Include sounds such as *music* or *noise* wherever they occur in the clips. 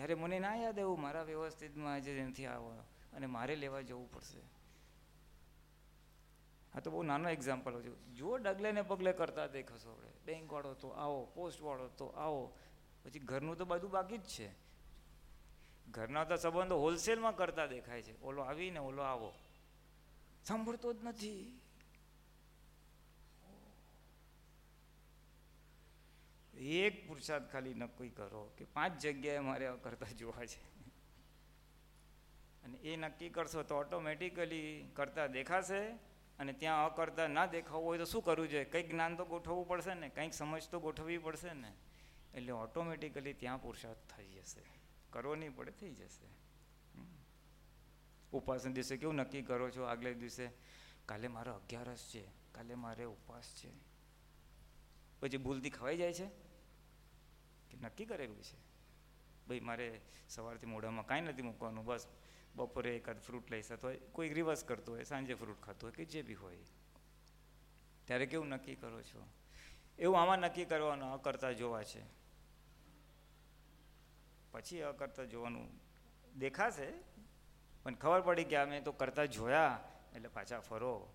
ત્યારે મને ના યાદ આવ્યું મારા વ્યવસ્થિતમાં આજે નથી આવો અને મારે લેવા જવું પડશે. આ તો બહુ નાનો એક્ઝામ્પલ છું. જો ડગલે ને પગલે કરતા દેખશો આપણે. બેંકવાળો તો આવો, પોસ્ટવાળો તો આવો. પછી ઘરનું તો બધું બાકી જ છે. ઘરના તો સંબંધો હોલસેલમાં કરતા દેખાય છે. ઓલો આવીને ઓલો આવો. સાંભળતો જ નથી. એક પુરુષાર્થ ખાલી નક્કી કરો કે પાંચ જગ્યાએ મારે કરતા જોવા છે. અને એ નક્કી કરશો તો ઓટોમેટિકલી કરતા દેખાશે અને ત્યાં અકર્તા ના દેખાવું હોય તો શું કરવું જોઈએ? કંઈક જ્ઞાન તો ગોઠવવું પડશે ને, કંઈક સમજ તો ગોઠવવી પડશે ને. એટલે ઓટોમેટિકલી ત્યાં પુરુષાર્થ થઈ જશે. કરવો નહીં પડે, થઈ જશે. ઉપાસના દિવસે કેવું નક્કી કરો છો? આગલે દિવસે કાલે મારો અગિયારસ છે, કાલે મારે ઉપવાસ છે. પછી ભૂલથી ખવાઈ જાય છે? કે નક્કી કરેલું છે. ભાઈ મારે સવારથી મોઢામાં કાંઈ નથી મૂકવાનું, બસ બપોરે એકાદ ફ્રૂટ લઈ શકતો હોય કોઈ રિવર્સ કરતો હોય, સાંજે ફ્રૂટ ખાતું હોય કે જે બી હોય. ત્યારે કેવું નક્કી કરો છો? એવું આમાં નક્કી કરવાનું અકર્તા જોવા છે. પછી અકર્તા જોવાનું દેખાશે, પણ ખબર પડી કે અમે તો કરતા જોયા, એટલે પાછા ફરો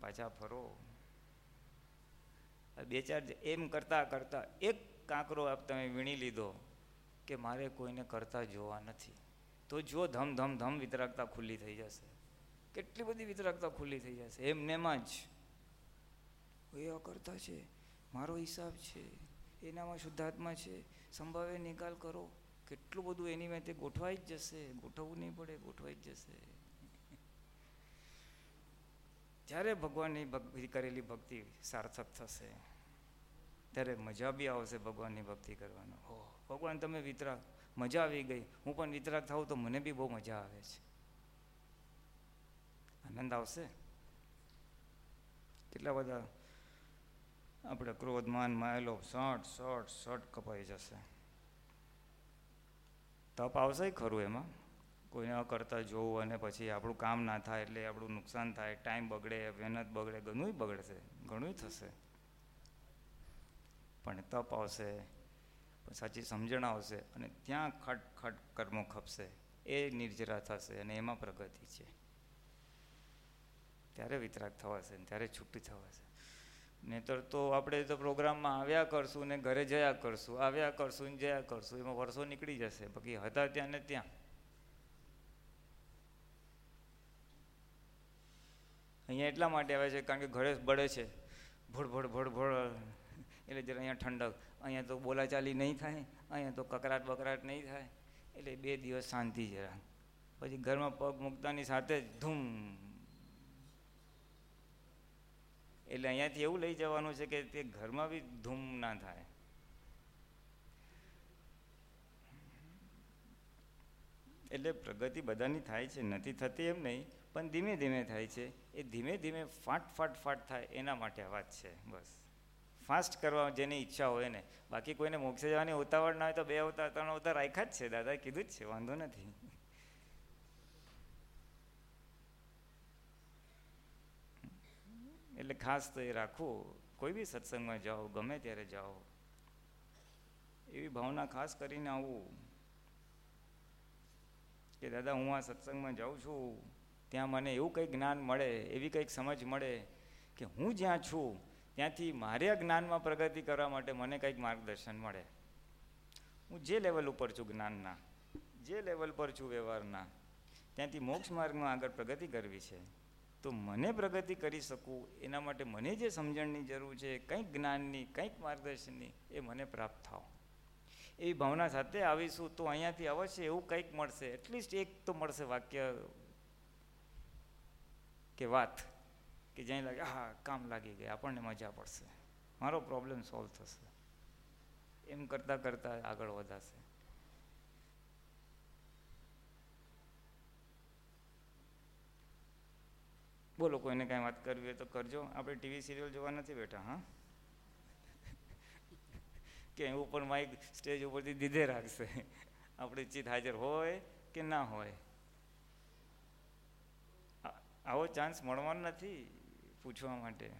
પાછા ફરો. બે ચાર એમ કરતા કરતા એક કાંકરો આપ તમે વીણી લીધો કે મારે કોઈને કરતા જોવા નથી. તો જો ધમ ધમ ધમ વિતરાગતા ખુલ્લી થઈ જશે. કેટલી બધી વિતરાગતા ખુલ્લી થઈ જશે. એમનેમાં જ. એ અકર્તા છે. મારો હિસાબ છે. એનામાં શુદ્ધાત્મા છે. સંભાવે નિકાલ કરો. કેટલું બધું એની મેં તે ગોઠવાઈ જ જશે. ગોઠવવું નહીં પડે, ગોઠવાઈ જ જશે. જ્યારે ભગવાનની ભક્તિ કરેલી ભક્તિ સાર્થક થશે. ત્યારે મજા બી આવશે ભગવાનની ભક્તિ કરવાનો. હો ભગવાન તમે વિતરાગ. મજા આવી ગઈ. હું પણ વિતરાગ થાઉં તો મને બી બહુ મજા આવે છે. આનંદ આવશે? કેટલા બધા આપણે ક્રોધ, માન, માયેલો શર્ટ શર્ટ શર્ટ કપાઈ જશે. તપ આવશે ખરું એમાં? કોઈને કરતા જોવું અને પછી આપણું કામ ના થાય એટલે આપણું નુકસાન થાય, ટાઈમ બગડે, મહેનત બગડે ઘણું બગડશે. ઘણું થશે. પણ તપ આવશે સાચી સમજણ આવશે અને ત્યાં ખટ ખટ કર્મો ખપશે. એ નિર્જરા થશે અને એમાં પ્રગતિ છે. ત્યારે વિતરાગ થવાશે ત્યારે છુટ્ટી થવાશે. નહીતર તો આપણે તો પ્રોગ્રામમાં આવ્યા કરશું ને ઘરે જયા કરશું, આવ્યા કરશું ને જયા કરશું, એમાં વર્ષો નીકળી જશે, બાકી હતા ત્યાં ને ત્યાં. અહીંયા એટલા માટે આવે છે કારણ કે ઘરે બળે છે. ભોળ ભોળ ભોળ ભોળ. એટલે જરા અહીંયા ઠંડક. અહીંયા તો બોલાચાલી નહીં થાય, અહીંયા તો કકરાટ બકરાટ નહીં થાય. એટલે બે દિવસ શાંતિ જરા. પછી ઘરમાં પગ મૂકતાની સાથે જ ધૂમ. એટલે અહીંયાથી એવું લઈ જવાનું છે કે તે ઘરમાં બી ધૂમ ના થાય. એટલે પ્રગતિ બધાની થાય છે, નથી થતી એમ નહીં, પણ ધીમે ધીમે થાય છે. એ ધીમે ધીમે ફાટ ફાટ ફાટ થાય એના માટે વાત છે, બસ. ફાસ્ટ કરવા જેની ઈચ્છા હોય ને બાકી કોઈને મોક્ષે જવાની ઉતાવળ ના હોય તો બે અવતાર, ત્રણ અવતાર રાખ્યા જ છે, દાદા. કીધું જ છે, વાંધો નથી. એટલે ખાસ તો એ રાખવું. કોઈ બી સત્સંગમાં જાઓ, ગમે ત્યારે જાઓ, એવી ભાવના ખાસ કરીને આવું. કે દાદા, હું આ સત્સંગમાં જાઉં છું, ત્યાં મને એવું કંઈક જ્ઞાન મળે, એવી કંઈક સમજ મળે કે હું જ્યાં છું ત્યાંથી મારે જ્ઞાનમાં પ્રગતિ કરવા માટે મને કંઈક માર્ગદર્શન મળે. હું જે લેવલ ઉપર છું જ્ઞાનના, જે લેવલ પર છું વ્યવહારના, ત્યાંથી મોક્ષ માર્ગમાં આગળ પ્રગતિ કરવી છે, તો મને પ્રગતિ કરી શકું, એના માટે મને જે સમજણની જરૂર છે, કંઈક જ્ઞાનની, કંઈક માર્ગદર્શનની, એ મને પ્રાપ્ત થાવ. એવી ભાવના સાથે આવીશું તો અહીંયાથી અવશ્ય એવું કંઈક મળશે એટલીસ્ટ એક તો મળશે વાક્ય કે વાત. કે જ્યાં લાગે હા કામ લાગી ગયા, આપણને મજા પડશે. મારો પ્રોબ્લેમ સોલ્વ થશે. એમ કરતાં કરતાં આગળ વધાશે. બોલો, કોઈને કાંઈ વાત કરવી હોય તો કરજો. આપણે ટીવી સિરિયલ જોવા નથી બેઠા, હા? કે ઉપર માઇક સ્ટેજ ઉપરથી દીધે રાખશે. આપણે ચિત હાજર હોય કે ના હોય? આવો ચાન્સ મળવાનો નથી. પૂછવા માટે.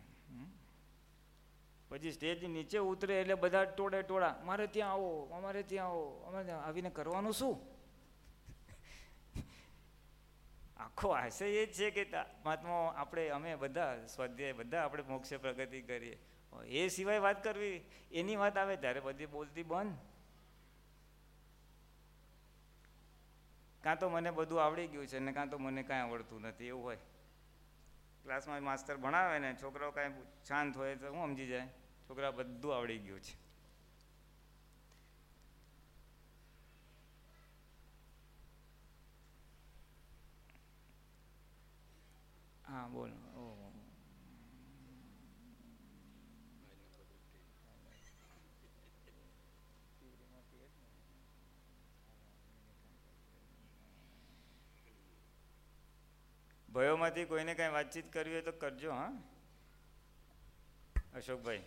પછી સ્ટેજ નીચે ઉતરે એટલે બધા ટોળે ટોળા મારે ત્યાં આવો, અમારે ત્યાં આવો. અમારે આવીને કરવાનું શું? આખો આશય એ જ છે કે મહાત્માઓ આપણે, અમે બધા, સ્વાધ્યાય બધા આપણે મોક્ષે પ્રગતિ કરીએ. એ સિવાય વાત કરવી, એની વાત આવે ત્યારે બધી બોલતી બંધ. કાં તો મને બધું આવડી ગયું છે ને કાં તો મને કાંઈ આવડતું નથી, એવું હોય. ક્લાસમાં માસ્તર ભણાવે ને છોકરાઓ કાંઈ શાંત હોય તો હું સમજી જાય. છોકરા બધું આવડી ગયું છે. હા, બોલ ઓહો. ભયોમાંથી કોઈને કાંઈ વાતચીત કરવી હોય તો કરજો હા? અશોકભાઈ.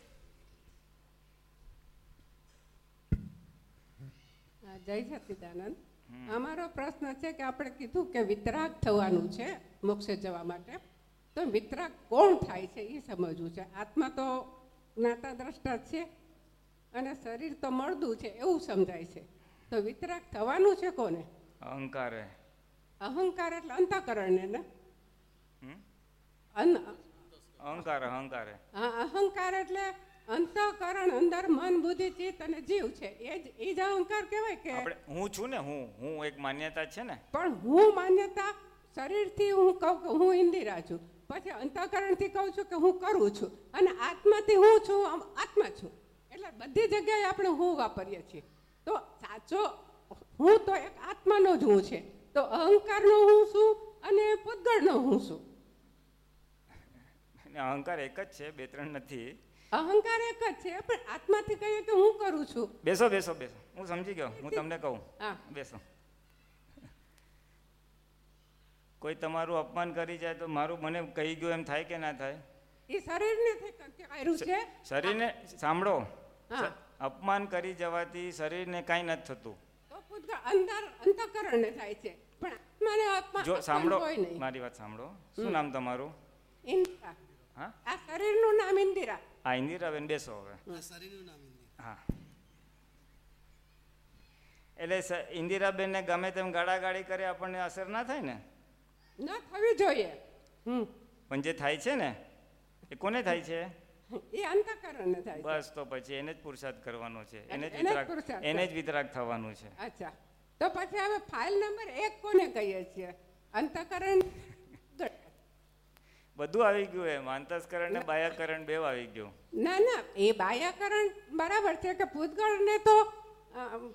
જય સચિદાનંદ. અમારો પ્રશ્ન છે કે આપણે કીધું કે વિતરાગ થવાનું છે મોક્ષે જવા માટે. તો વિતરાગ કોણ થાય છે એ સમજવું છે. આત્મા તો જ્ઞાતા દ્રષ્ટા છે અને શરીર તો મળદું છે એવું સમજાય છે. તો વિતરાગ થવાનું છે કોને? અહંકાર. અહંકાર એટલે અંતઃકરણને ને? અહંકાર અહંકારે. હા અહંકાર એટલે અંતઃકરણ અંદર મન બુદ્ધિ ચિત્ત અને જીવ છે. એ જ એ જ અહંકાર કહેવાય કે આપણે હું છું ને હું હું એક માન્યતા છે ને? પણ હું માન્યતા શરીરથી હું કહું કે હું ઇન્દિરા છું. પછી અંતઃકરણથી કહું છું કે હું કરું છું. અને આત્માથી હું છું આમ આત્મા છું. એટલે બધી જગ્યાએ આપણે હું વાપરીએ છીએ. તો સાચો હું તો એક આત્માનો જ હું છે. તો અહંકારનો હું છું અને પૂતગળનો હું છું. અહંકાર એક જ છે બે ત્રણ નથી. અહંકાર એક જ છે પણ આત્માથી કહીએ કે હું કરું છું. બેસો બેસો બેસો. હું સમજી ગયો. હું તમને કહું. હા. બેસો. કોઈ તમારું અપમાન કરી જાય તો મારું મને કહી ગયું એમ થાય કે ના થાય? એ શરીરને કર્યું છે? શરીરને સાંભળો. અપમાન કરી જવાથી શરીરને કાંઈ નથી થતું. અંદર અંતઃકરણને થાય છે. પણ આત્માને અપમાન જો સાંભળો. મારી વાત સાંભળો. શું નામ તમારું? ઇન્દિરા. હા આ શરીરનું નામ ઇન્દિરા હા ઇન્દિરાબેન બેસો હવે શરીરનું નામ ઇન્દિરા હા એટલે ઇન્દિરાબેનને ગમે તેમ ગાળાગાળી કરે આપણને અસર ના થાય ને ના થવી જોઈએ પણ જે થાય છે ને એ કોને થાય છે એ અંતઃકરણને થાય બસ તો પછી એને જ પુરુષાર્થ કરવાનો છે એને જ એને વિતરાગ એને જ વિતરાગ થવાનું છે અચ્છા તો પછી હવે ફાઇલ નંબર એક કોને કહીએ છીએ અંતઃકરણ બધું આવી ગયું એમ. અંતસ્કરણ ને. બાહ્યકરણ બેવ આવી ગયું. ના ના એ બાહ્યકરણ બરાબર છે કે પૂતગળને તો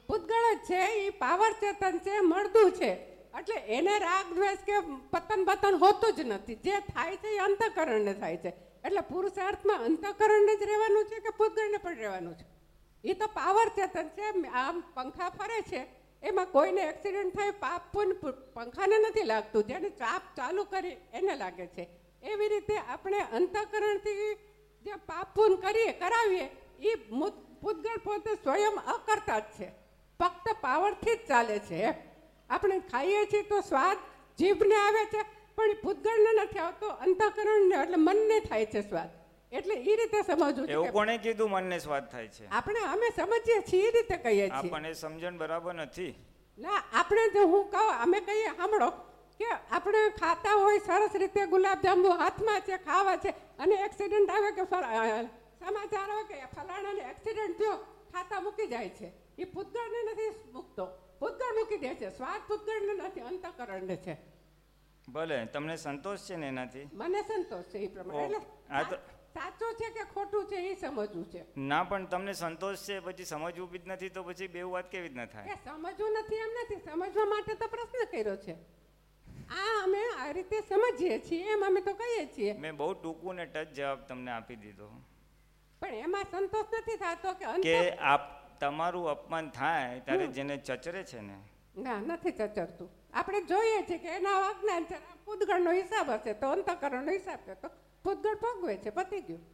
ભૂતગળ જ છે એ પાવર ચેતન છે મળદું છે. એટલે એને રાગ દ્વેષ કે પતન પતન હોતું જ નથી. જે થાય છે એ અંતઃકરણને થાય છે. એટલે પુરુષાર્થમાં અંતઃકરણને જ રહેવાનું છે કે ભૂતગળને પણ રહેવાનું છે? એ તો પાવર ચેતન છે આમ પંખા ફરે છે. એમાં કોઈને એક્સિડન્ટ થાય પાપ પુન પંખાને નથી લાગતું. જેને ચાપ ચાલુ કરી એને લાગે છે. એવી રીતે આપણે અંતઃકરણથી જે પાપ પૂન કરીએ કરાવીએ એ પૂતગળ પોતે સ્વયં અકર્તા જ છે. ફક્ત પાવરથી જ ચાલે છે. આપણે ખાઈએ છીએ તો સ્વાદ જીભને આવે છે પણ એ પૂતગળને નથી આવતો અંતઃકરણને એટલે મનને થાય છે સ્વાદ. એટલે એ રીતે સમજવું એવું કોણે કીધું? મનને સ્વાદ થાય છે. આપણે અમે સમજીએ છીએ એ રીતે કહીએ છીએ. આપણને સમજણ બરાબર નથી. ના આપણે જો હું કહું અમે કહીએ સાંભળો કે આપણે ખાતા હોય સરસ રીતે ગુલાબજાંબુ હાથમાં છે ખાવા છે અને એક્સિડન્ટ આવે કે સમાચાર આવે કે ફલાણાને એક્સિડન્ટ થયો ખાતા મૂકી જાય છે. એ પૂતગળને નથી મૂકતો. પૂતગળ મૂકી દે છે. સ્વાદ પૂતગળને નથી અંતકરણને છે. ભલે તમને સંતોષ છે ને એનાથી? મને સંતોષ છે એ પ્રમાણે. એટલે સાચું છે કે ખોટું છે એ સમજવું છે. ના પણ તમને સંતોષ છે પછી સમજવું બી જ નથી તો પછી બે વાત કેવી રીતના થાય? સમજવું નથી એમ નથી. સમજવા માટે તો પ્રશ્ન કર્યો છે. આ અમે આ રીતે સમજીએ છીએ એમ અમે તો કહીએ છીએ. મેં બહુ ટૂંકું ને ટચ જવાબ તમને આપી દીધો. પણ એમાં સંતોષ નથી થતો કે કે આપ તમારું અપમાન થાય ત્યારે જેને ચચરે છે ને. ના નથી ચચરતું. આપણે જોઈએ છીએ કે એના અજ્ઞાન છે પૂતગળનો હિસાબ હશે તો અંતકરણનો હિસાબ છે તો પૂતગળ ભોગવે છે પતી ગયું.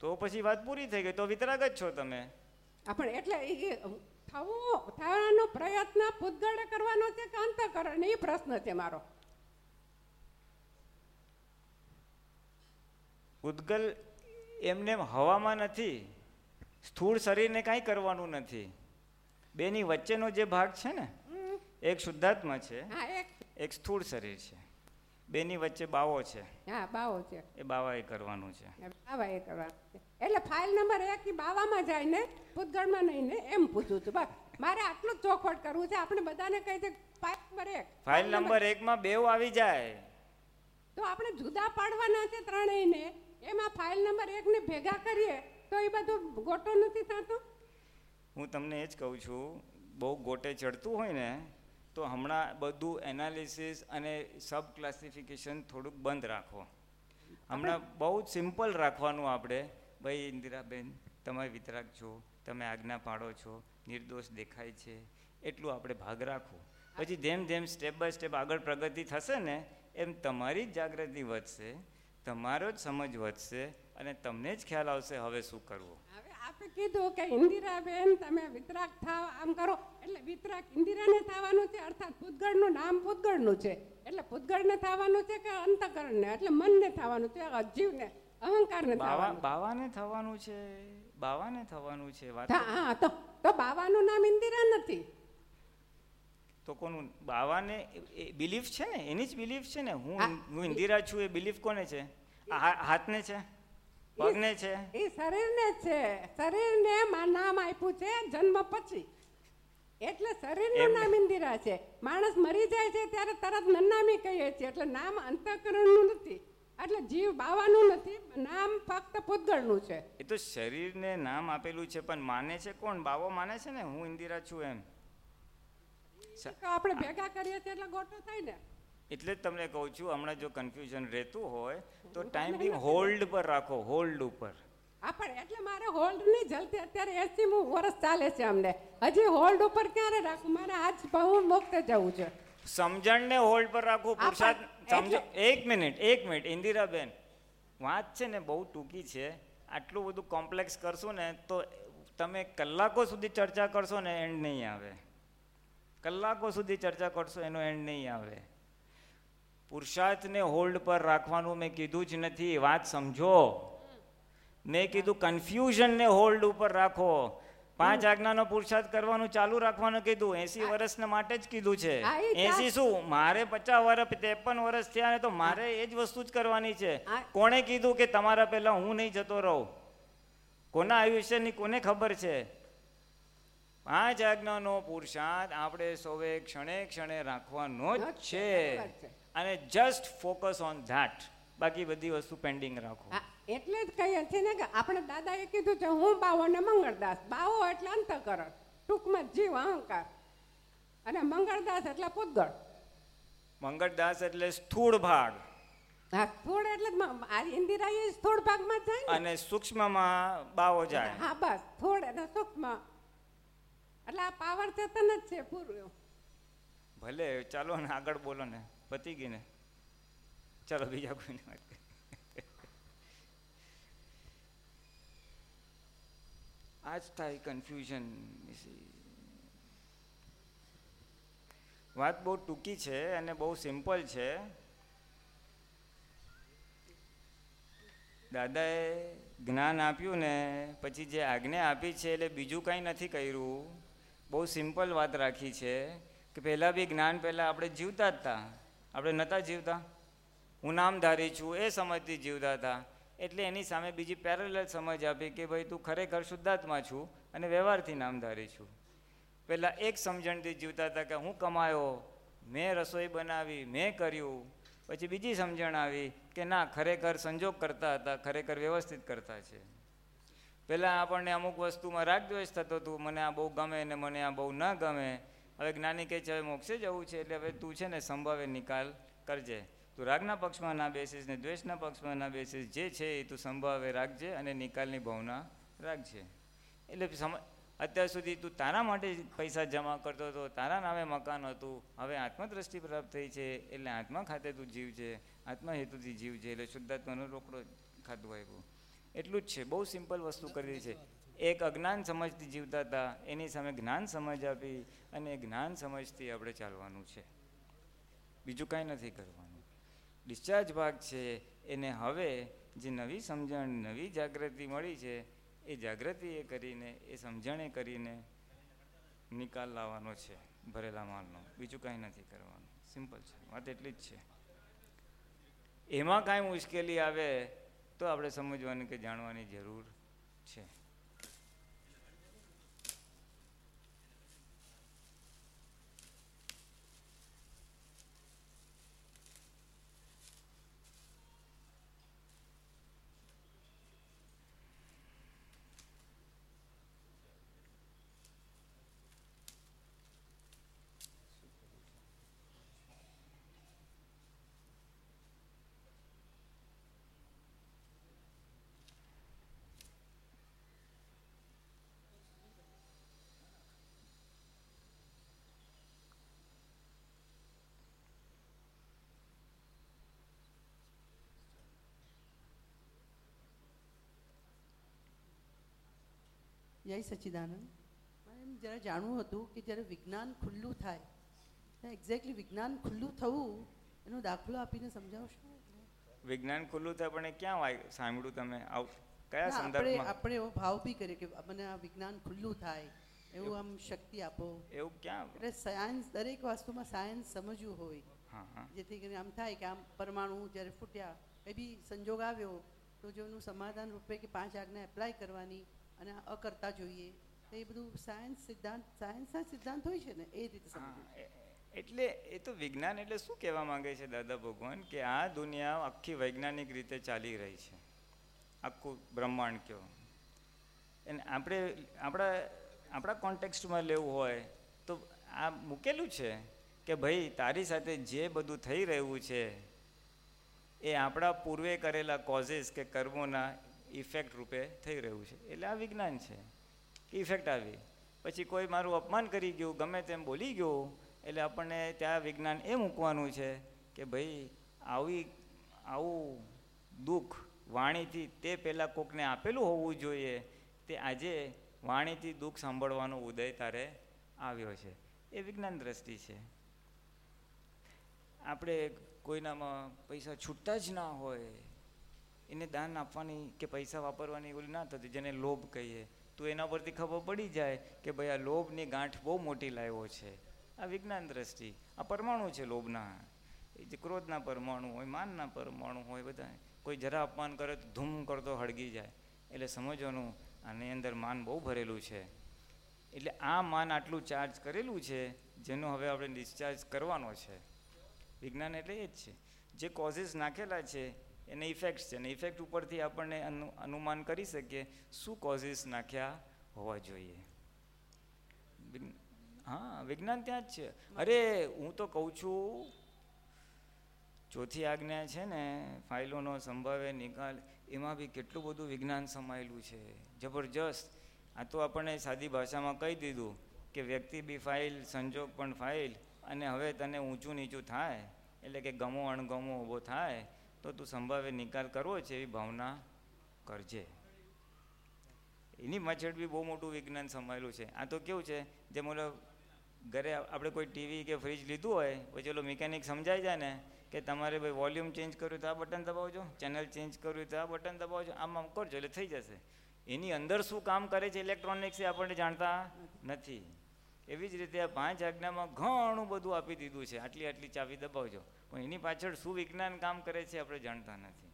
તો પછી વાત પૂરી થઈ ગઈ તો વિતરાગ જ છો તમે. આપણે એટલે થવું થવાનો પ્રયત્ન પૂતગળે કરવાનો છે કે અંતકરણ એ પ્રશ્ન છે મારો. ઉદ્ગલ એમને હવામાં નથી સ્થૂળ શરીરને કાંઈ કરવાનું નથી. બેની વચ્ચેનો જે ભાગ છે ને એક શુદ્ધાત્મા છે હા એક. એક સ્થૂળ શરીર છે. બેની વચ્ચે બાવો છે. હા બાવો છે. એ બાવાએ કરવાનું છે. બાવા એ કરવાનું છે. એટલે ફાઇલ નંબર એક ની બાવામાં જાય ને ભૂતગળમાં નહીં ને એમ પૂછું છું. બસ મારે આટલું જ ચોખવટ કરવું છે. આપણે બધાને કહી દે ફાઇલ નંબર એક. ફાઇલ નંબર એકમાં બેવ આવી જાય. તો આપણે જુદા પાડવાના છે ત્રણેયને. એમાં ફાઇલ નંબર એકને ભેગા કરીએ તો એ બધું ગોટો નથી થતું? હું તમને એ જ કહું છું બહુ ગોટે ચડતું હોય ને તો હમણાં બધું એનાલિસિસ અને સબ ક્લાસિફિકેશન થોડુંક બંધ રાખો. હમણાં બહુ સિમ્પલ રાખવાનું આપણે. ભાઈ ઇન્દિરાબેન, તમે વિતરાક છો, તમે આજ્ઞા પાડો છો, નિર્દોષ દેખાય છે, એટલું આપણે ભાગ રાખવું પછી જેમ જેમ સ્ટેપ બાય સ્ટેપ આગળ પ્રગતિ થશે ને, એમ તમારી જ જાગૃતિ વધશે, તમારો જ સમજ વધશે અને તમને જ ખ્યાલ આવશે હવે શું કરવું. આપણે કીધું કે ઇન્દિરાબેન તમે વિતરાક થાવ આમ કરો. એટલે વિતરાક ઇન્દિરાને થવાનું છે અર્થાત પૂતગળનું નામ પૂતગળનું છે. એટલે પૂતગળને થવાનું છે કે અંતકરણને? એટલે મનને થવાનું છે જીવને અહંકારને બાવાને થવાનું છે બાવાને થવાનું છે વાત હા તો તો બાવાનું નામ ઇન્દિરા નથી. તો કોનું? બાવાને બિલીફ છે ને? એની જ બિલીફ છે ને? હું હું. ઇન્દિરા છું એ બિલીફ કોને છે? હાથને છે? પગને છે? એ શરીરને છે. શરીરને મા- નામ આપ્યું છે જન્મ પછી. એટલે શરીરનું નામ ઇન્દિરા છે. માણસ મરી જાય છે ત્યારે તરત નન્નામી કહીએ છીએ. એટલે નામ અંતઃકરણનું નથી. એટલે જીવ બાવાનું નથી. નામ ફક્ત પૂતગળનું છે. એ તો શરીરને નામ આપેલું છે પણ માને છે કોણ? બાવો માને છે ને? હું ઇન્દિરા છું એમ. આપણે ભેગા કરીએ છીએ એટલે ગોટો થાય ને. એટલે જ તમને કહું છું હમણાં જો કન્ફ્યુઝન રહેતું હોય તો ટાઈમિંગ હોલ્ડ પર રાખો હોલ્ડ ઉપર. હા પણ એટલે મારે હોલ્ડ નહીં જલ્દી અત્યારે એસી વર્ષ ચાલે છે અમને. હજી હોલ્ડ ઉપર ક્યારે રાખું? મારે આજ બહુ મુક્ત જવું છે. સમજણને હોલ્ડ પર રાખો પુરુષાર્થ સમજો એક મિનિટ એક મિનિટ ઇન્દિરાબેન. વાત છે ને બહુ ટૂંકી છે. આટલું બધું કોમ્પ્લેક્સ કરશું ને તો તમે કલાકો સુધી ચર્ચા કરશો ને એન્ડ નહીં આવે. કલાકો સુધી ચર્ચા કરશો એનો એન્ડ નહીં આવે. પુરુષાર્થને હોલ્ડ પર રાખવાનું મેં કીધું જ નથી વાત સમજો. મેં કીધું કન્ફ્યુઝનને હોલ્ડ ઉપર રાખો. પાંચ આજ્ઞાનો પુરુષાર્થ કરવાનું ચાલુ રાખવાનું કીધું. એસી વર્ષના માટે જ કીધું છે. એસી શું? મારે પચાસ વર્ષ ત્રેપન વર્ષ થયા ને તો મારે એ જ વસ્તુ જ કરવાની છે. કોણે કીધું કે તમારા પહેલા હું નહીં જતો રહું? કોના આયુષ્યની કોને ખબર છે? પાંચ આજ્ઞાનો પુરુષાર્થ આપણે સૌએ ક્ષણે ક્ષણે રાખવાનો જ છે. અને જસ્ટ ફોકસ ઓન ધેટ બાકી બધી વસ્તુ પેન્ડિંગ રાખો. એટલે જ કહીએ છીએ ને કે આપણે દાદાએ કીધું છે હું બાવો ને મંગળદાસ. બાવો એટલે અંતકરણ ટૂંકમાં જીવ અહંકાર. અને મંગળદાસ એટલે પૂતગળ. મંગળદાસ એટલે સ્થૂળ ભાગ. હા સ્થૂળ એટલે આ ઇન્દિરા એ થોડ ભાગમાં જાય ને? અને સૂક્ષ્મમાં બાવો જાય. હા બસ સ્થૂળ અને સૂક્ષ્મ. એટલે આ પાવર ચેતન જ છે પૂરું ભલે ચાલો ને આગળ બોલો ને. પતી ગઈ ને ચાલો બીજા કોઈને વાત. આ થાય કન્ફ્યુઝન વાત બહુ ટૂંકી છે અને બહુ સિમ્પલ છે દાદાએ જ્ઞાન આપ્યું ને પછી જે આજ્ઞા આપી છે એટલે બીજું કાંઈ નથી કર્યું બહુ સિમ્પલ વાત રાખી છે કે પહેલાં બી જ્ઞાન પહેલાં આપણે જીવતા જ હતા આપણે નહોતા જીવતા? હું નામધારી છું, એ સમજથી જીવતા હતા. એટલે એની સામે બીજી પેરેલલ સમજ આપી કે ભાઈ તું ખરેખર શુદ્ધાત્મા છું અને વ્યવહારથી નામધારી છું. પહેલાં એક સમજણથી જીવતા હતા કે હું કમાયો, મેં રસોઈ બનાવી, મેં કર્યું. પછી બીજી સમજણ આવી કે ના, ખરેખર સંજોગ કરતા હતા, ખરેખર વ્યવસ્થિત કરતા છે. પહેલાં આપણને અમુક વસ્તુમાં રાગદ્વેષ થતો હતું, મને આ બહુ ગમે ને મને આ બહુ ન ગમે. હવે જ્ઞાની કહે છે, હવે મોક્ષે જવું છે, એટલે હવે તું છે ને સંભાવે નિકાલ કરજે. તું રાગના પક્ષમાં ના બેસીસ ને દ્વેષના પક્ષમાં ના બેસીસ જે છે એ તું સંભાવે રાખજે અને નિકાલની ભાવના રાખજે. એટલે અત્યાર સુધી તું તારા માટે પૈસા જમા કરતો હતો, તારા નામે મકાન હતું. હવે આત્મદ્રષ્ટિ પ્રાપ્ત થઈ છે, એટલે આત્મા ખાતે તું જીવ છે, આત્મા હેતુથી જીવ છે, એટલે શુદ્ધાત્માનો રોકડો ખાતું આવ્યું એટલું જ છે. બહુ સિમ્પલ વસ્તુ કરી છે. એક અજ્ઞાન સમજથી જીવતા હતા, એની સામે જ્ઞાન સમજ આપી અને એ જ્ઞાન સમજથી આપણે ચાલવાનું છે. બીજું કાંઈ નથી કરવાનું. ડિસ્ચાર્જ ભાગ છે, એને હવે જે નવી સમજણ, નવી જાગૃતિ મળી છે, એ જાગૃતિ એ કરીને, એ સમજણે કરીને નિકાલ લાવવાનો છે, ભરેલા માલનો બીજું કાંઈ નથી કરવાનું. સિમ્પલ છે. વાત એટલી જ છે. એમાં કાંઈ મુશ્કેલી આવે તો આપણે સમજવાની કે જાણવાની જરૂર છે. જય સચ્ચિદાનંદ મારે એમ જરા જાણવું હતું કે જ્યારે વિજ્ઞાન ખુલ્લું થાય ત્યારે એક્ઝેક્ટલી વિજ્ઞાન ખુલ્લું થવું એનો દાખલો આપીને સમજાવશો? વિજ્ઞાન ખુલ્લું થાય પણ એ ક્યાં સાંભળ્યું તમે? આવ કયા સંદર્ભમાં? આપણે એવો ભાવ બી કરીએ કે મને આ વિજ્ઞાન ખુલ્લું થાય એવું આમ શક્તિ આપો. એવું ક્યાં? એટલે સાયન્સ દરેક વસ્તુમાં સાયન્સ સમજવું હોય. જેથી કરીને આમ થાય કે આમ પરમાણુ જ્યારે ફૂટ્યા એ બી સંજોગ આવ્યો તો જો એનું સમાધાન રૂપે કે પાંચ આજ્ઞા એપ્લાય કરવાની અને અકર્તા જોઈએ. તો એ બધું સાયન્સ સિદ્ધાંત સાયન્સના સિદ્ધાંત હોય છે ને એ રીતે સમજવું એટલે એ તો વિજ્ઞાન એટલે શું કહેવા માંગે છે દાદા ભગવાન? કે આ દુનિયા આખી વૈજ્ઞાનિક રીતે ચાલી રહી છે. આખું બ્રહ્માંડ કયો. અને આપણે આપણા આપણા કોન્ટેક્સ્ટમાં લેવું હોય તો આ મૂકેલું છે કે ભાઈ તારી સાથે જે બધું થઈ રહ્યું છે એ આપણા પૂર્વે કરેલા કોઝિસ કે કર્મોના ઇફેક્ટ રૂપે થઈ રહ્યું છે. એટલે આ વિજ્ઞાન છે. ઇફેક્ટ આવી. પછી કોઈ મારું અપમાન કરી ગયું, ગમે તેમ બોલી ગયું, એટલે આપણને ત્યાં વિજ્ઞાન એ મૂકવાનું છે કે ભાઈ આવી, આવું દુઃખ વાણીથી તે પહેલાં કોકને આપેલું હોવું જોઈએ, તે આજે વાણીથી દુઃખ સાંભળવાનો ઉદય તારે આવ્યો છે. એ વિજ્ઞાન દ્રષ્ટિ છે. આપણે કોઈનામાં પૈસા છૂટતા જ ના હોય એને દાન આપવાની કે પૈસા વાપરવાની ઓલી ના થતી, જેને લોભ કહીએ. તો એના પરથી ખબર પડી જાય કે ભાઈ આ લોભની ગાંઠ બહુ મોટી લાવ્યો છે. આ વિજ્ઞાન દ્રષ્ટિ, આ પરમાણુ છે લોભના. એ જે ક્રોધના પરમાણુ હોય, માનના પરમાણુ હોય, બધા. કોઈ જરા અપમાન કરે તો ધૂમ કરતો હળગી જાય. એટલે સમજવાનું, આની અંદર માન બહુ ભરેલું છે. એટલે આ માન આટલું ચાર્જ કરેલું છે, જેનો હવે આપણે ડિસ્ચાર્જ કરવાનો છે. વિજ્ઞાન એટલે એ જ છે. જે કોઝિસ નાખેલા છે એને ઇફેક્ટ છે. અને ઇફેક્ટ ઉપરથી આપણને અનુ, અનુમાન કરી શકીએ શું કોઝિસ નાખ્યા હોવા જોઈએ. હા, વિજ્ઞાન ત્યાં જ છે. અરે, હું તો કહું છું, ચોથી આજ્ઞા છે ને, ફાઇલોનો સંભાવે, નિકાલ, એમાં બી કેટલું બધું વિજ્ઞાન સમાયેલું છે. જબરજસ્ત. આ તો આપણને સાદી ભાષામાં કહી દીધું કે વ્યક્તિ બી ફાઇલ, સંજોગ પણ ફાઇલ, અને હવે તને ઊંચું નીચું થાય, એટલે કે ગમો અણગમો ઊભો થાય તો તું સંભાવે નિકાલ કરવો છે એવી ભાવના કરજે. એની પાછળ બી બહુ મોટું વિજ્ઞાન સમાયેલું છે. આ તો કેવું છે, જેમ ઓલો ઘરે આપણે કોઈ ટીવી કે ફ્રીજ લીધું હોય, પછી ઓલો મિકેનિક સમજાઈ જાય ને કે તમારે ભાઈ વોલ્યુમ ચેન્જ કર્યું તો આ બટન દબાવજો, ચેનલ ચેન્જ કર્યું તો આ બટન દબાવજો, આમ આમ કરજો, એટલે થઈ જશે. એની અંદર શું કામ કરે છે ઇલેક્ટ્રોનિક્સ એ આપણને જાણતા નથી. એવી જ રીતે આ પાંચ આજ્ઞામાં ઘણું બધું આપી દીધું છે. આટલી આટલી ચાવી દબાવજો. પણ એની પાછળ શું વિજ્ઞાન કામ કરે છે આપણે જાણતા નથી.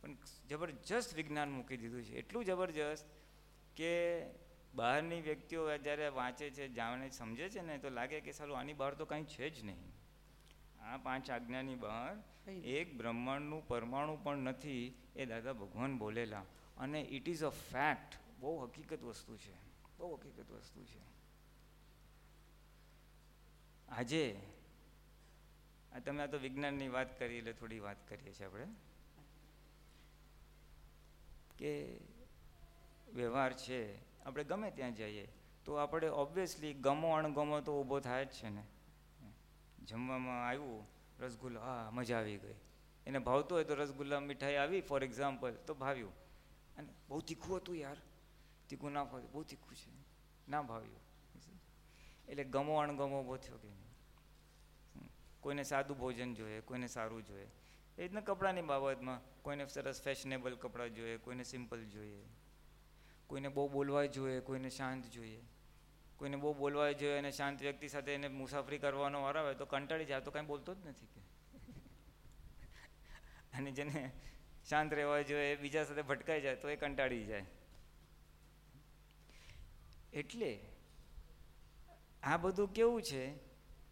પણ જબરજસ્ત વિજ્ઞાન મૂકી દીધું છે. એટલું જબરજસ્ત કે બહારની વ્યક્તિઓ જ્યારે વાંચે છે જાણે સમજે છે ને તો લાગે કે સારું આની બહાર તો કાંઈ છે જ નહીં. આ પાંચ આજ્ઞાની બહાર એક બ્રહ્માંડનું પરમાણુ પણ નથી એ દાદા ભગવાન બોલેલા. અને ઇટ ઇઝ અ ફેક્ટ બહુ હકીકત વસ્તુ છે. બહુ હકીકત વસ્તુ છે. આજે તમે આ તો વિજ્ઞાનની વાત કરી, એટલે થોડી વાત કરીએ છીએ આપણે. કે વ્યવહાર છે, આપણે ગમે ત્યાં જઈએ, તો આપણે ઓબ્વિયસલી ગમો અણગમો તો ઊભો થાય જ છે ને. જમવામાં આવ્યું, રસગુલ્લા, હા, મજા આવી ગઈ. એને ભાવતું હોય તો રસગુલ્લા, મીઠાઈ આવી ફોર એક્ઝામ્પલ તો ભાવ્યું. અને બહુ તીખું હતું યાર. તીખું ના ભાવ્યું બહુ તીખું છે. ના ભાવ્યું. એટલે ગમો અણગમો ઊભો થયો કે નહીં. કોઈને સાદું ભોજન જોઈએ, કોઈને સારું જોઈએ. એ રીતના કપડાની બાબતમાં કોઈને સરસ ફેશનેબલ કપડાં જોઈએ, કોઈને સિમ્પલ જોઈએ. કોઈને બહુ બોલવા જોઈએ, કોઈને શાંત જોઈએ. કોઈને બહુ બોલવા જોઈએ અને શાંત વ્યક્તિ સાથે એને મુસાફરી કરવાનો વાર આવે તો કંટાળી જાય તો કાંઈ બોલતો જ નથી કે. અને જેને શાંત રહેવા જોઈએ, બીજા સાથે ભટકાઈ જાય તો એ કંટાળી જાય. એટલે આ બધું કેવું છે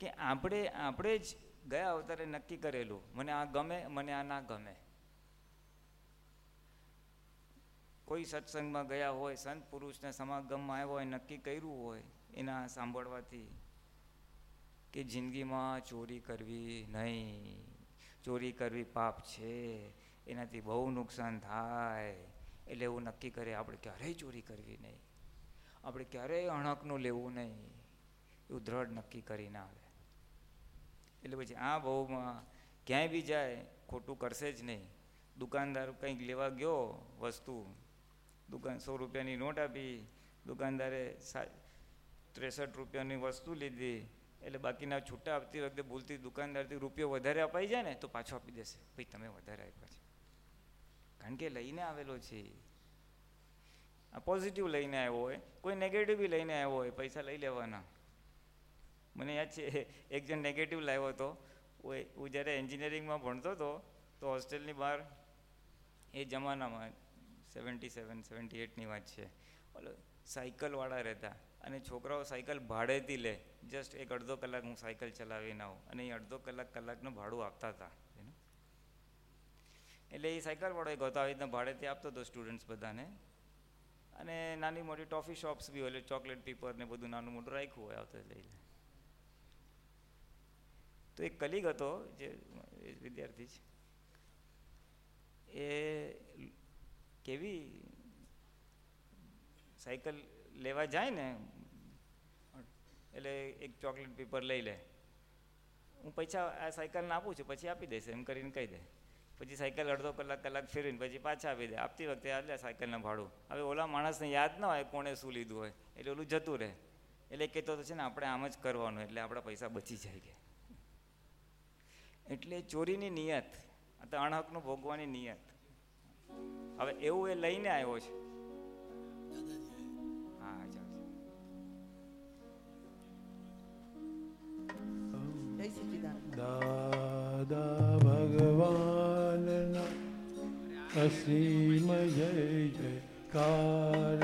કે આપણે આપણે જ ગયા અવતારે નક્કી કરેલું, મને આ ગમે, મને આ ના ગમે. કોઈ સત્સંગમાં ગયા હોય, સંત પુરુષના સમાગમમાં આવ્યો હોય, નક્કી કર્યું હોય, એના સાંભળવાથી કે જિંદગીમાં ચોરી કરવી નહીં, ચોરી કરવી પાપ છે, એનાથી બહુ નુકસાન થાય, એટલે એવું નક્કી કરે, આપણે ક્યારેય ચોરી કરવી નહીં. આપણે ક્યારેય અણકનું લેવું નહીં. એવું દ્રઢ નક્કી કરીને આવે. એટલે પછી આ બહુમાં ક્યાંય બી જાય, ખોટું કરશે જ નહીં. દુકાનદાર કંઈક લેવા ગયો વસ્તુ, દુકાન સો રૂપિયાની નોટ આપી, દુકાનદારે ત્રેસઠ રૂપિયાની વસ્તુ લીધી, એટલે બાકીના છૂટા આપતી વખતે ભૂલતી દુકાનદારથી રૂપિયો વધારે અપાઈ જાય ને, તો પાછો આપી દેશે. ભાઈ, તમે વધારે આપ્યા છે. કારણ કે લઈને આવેલો છે. આ પોઝિટિવ લઈને આવ્યો હોય, કોઈ નેગેટિવ બી લઈને આવ્યો હોય, પૈસા લઈ લેવાના. મને યાદ છે, એક જણ નેગેટિવ લાવ્યો હતો. હું જ્યારે એન્જિનિયરિંગમાં ભણતો હતો, તો હોસ્ટેલની બહાર એ જમાનામાં સેવન્ટી સેવન સેવન્ટી એટની વાત છે. ઓલો સાયકલવાળા રહેતા. અને છોકરાઓ સાયકલ ભાડેથી લે. જસ્ટ એક અડધો કલાક હું સાયકલ ચલાવીને આવું. અને એ અડધો કલાક કલાકનું ભાડું આપતા હતા. એટલે એ સાયકલવાળો એક હતો આવી રીતના ભાડેથી આપતો હતો સ્ટુડન્ટ્સ બધાને. અને નાની મોટી ટોફી શોપ્સ બી હોય ચોકલેટ પીપર ને બધું નાનું મોટું રાખ્યું હોય, આવતો લઈ લે તો એક કલીગ હતો જે વિદ્યાર્થી છે. એ કેવી સાયકલ લેવા જાય ને, એટલે એક ચોકલેટ પેપર લઈ લે. હું પૈસા આ સાયકલને આપું છું, પછી આપી દઈશ એમ કરીને કહી દે. પછી સાયકલ અડધો કલાક કલાક ફેરવીને પછી પાછા આપી દે. આપતી વખતે આલે સાયકલને ભાડું. હવે ઓલા માણસને યાદ ન હોય કોણે શું લીધું હોય, એટલે ઓલું જતું રહે. એટલે કહેતો તો છે ને, આપણે આમ જ કરવાનું, એટલે આપણા પૈસા બચી જાય કે. એટલે ચોરીની નિયત અથવા અણહકનું ભોગવાની નિયત. હવે એવું એ લઈને આવ્યો છે. હા સચિદાનંદ. દાદા ભગવાન અસીમ જય જયકાર.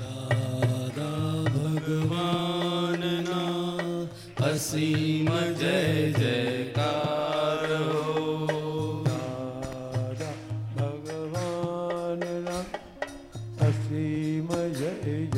દાદા ભગવાનના असीम जय जयकार भगवान् असीम जय जय।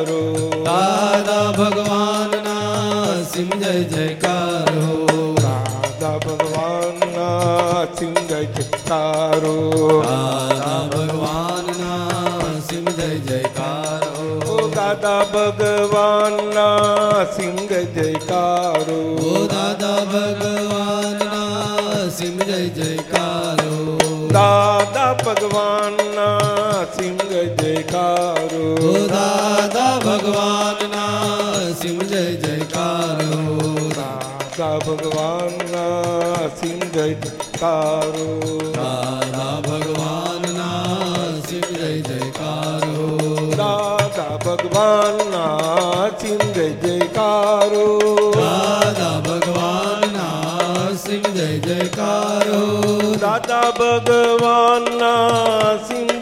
જયકારો. દાદા ભગવાનના સિંહ જય જયકારો. દાદા ભગવાનના સિંહ જય જયકારો. દાદા ભગવાનના સિંહ જય જયકારો. દાદા ભગવાનના જય જયકારો. દાદા ભગવાનના સિંહ જય જયકારો. દાદા ભગવાનના જય જયકારો. દાદા ભગવાનના સિંહ જય જયકારો. દાદા ભગવાનના સિંહ જય જયકારો. દાદા ભગવાનના સિંહ જય જયકારો. દાદા ભગવાનના સિંહ જય જયકારો. દાદા ભગવાનના સિંહ જય જયકારો. દાદા ભગવાનના અસીમ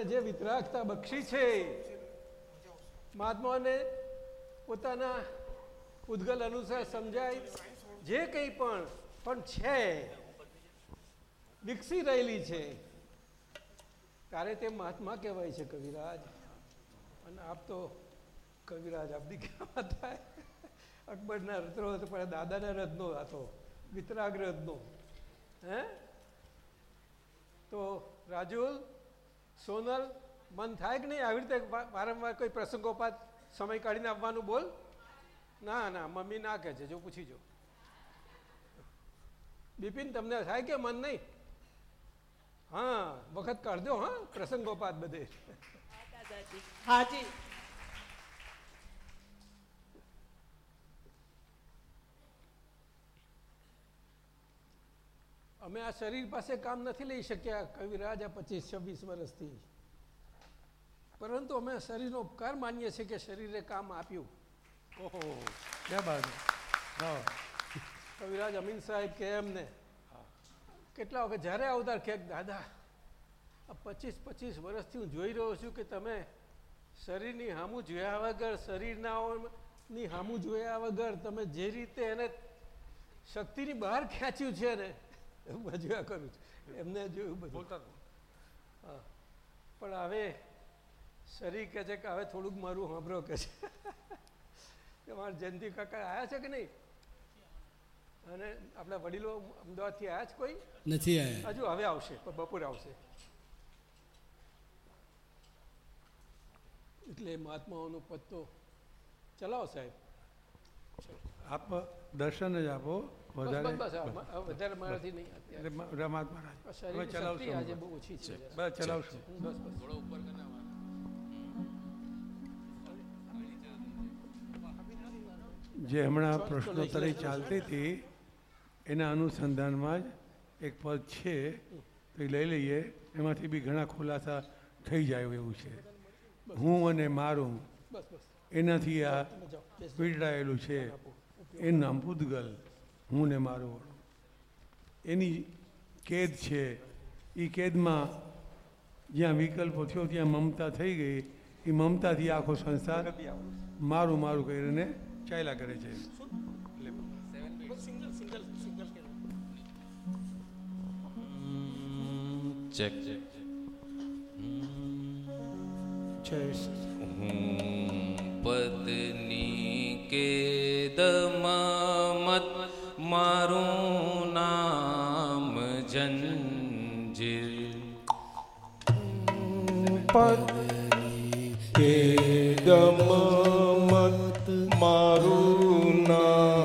મહાત્માઓને જે વિતરાગતા બક્ષી છે. મહાત્માઓને પોતાના ઉદ્ગલ અનુસાર સમજાય જે કંઈ પણ પણ છે. વિકસી રહેલી છે. ત્યારે તે મહાત્મા કહેવાય છે કવિરાજ. અને આપ તો કવિરાજ આપની કહેવા થાય. અકબરના રથનો હતો પણ દાદાના રથનો હતો, વિતરાગ રથનો. હે? તો રાજુલ સોનલ, મન થાય કે નહીં? આવી રીતે વારંવાર કોઈ પ્રસંગોપાત સમય કાઢીને આવવાનું બોલ? ના ના, મમ્મી ના કહે છે. જો, પૂછી જો. બિપિન, તમને થાય કે મન નહીં? હા, વખત કાઢજો, હા, પ્રસંગોપાત બધે. હાજી. અમે આ શરીર પાસે કામ નથી લઈ શક્યા. કવિરાજ આ પચીસ છવ્વીસ વર્ષથી. પરંતુ અમે શરીરનો ઉપકાર માનીએ છીએ કે શરીરે કામ આપ્યું. ઓહો. બે બાજુ. કવિરાજ અમીન સાહેબ કે એમને કેટલા વખત જ્યારે અવતાર કે દાદા આ પચીસ પચીસ વર્ષથી હું જોઈ રહ્યો છું કે તમે શરીરની સામું જોયા વગર શરીરના ની સામું જોયા વગર તમે જે રીતે એને શક્તિની બહાર ખેંચ્યું છે ને એવું જોયા કરું છું. એમને જોયું બધું. હા. પણ હવે શરીર કહે છે કે હવે થોડુંક મારું સાંભળો કે છે. કે મારા જયંતિ કાકા આવ્યા છે કે નહીં? અને આપણા વડીલો અમદાવાદથી આવ્યા છે કોઈ? નથી આવ્યા હજુ હવે આવશે પણ બપોરે આવશે. એટલે મહાત્માઓનો પત્તો ચલાવો સાહેબ. આપ દર્શન જ આપો. વધારે વધારે મારાથી નહીં અત્યારે. એટલે મ- રમાત મહારાજ હવે ચલાવશું આજે બહુ ઓછી છે. બસ ચલાવશું. બસ બસ. જે હમણાં પ્રશ્નોત્તરી ચાલતી હતી એના અનુસંધાનમાં જ એક પદ છે તો એ લઈ લઈએ. એમાંથી બી ઘણા ખુલાસા થઈ જાય એવું છે. હું અને મારું એનાથી આ પીડાયેલું છે. એ નામ પૂતગલ હું ને મારું એની કેદ છે. એ કેદમાં જ્યાં વિકલ્પો થયો ત્યાં મમતા થઈ ગઈ. એ મમતાથી આખો સંસાર મારું મારું કરીને ચાલ્યા કરે છે. ચેક હું પત્ની કે મત મારું નામ જંજીર. કે મત મારું નામ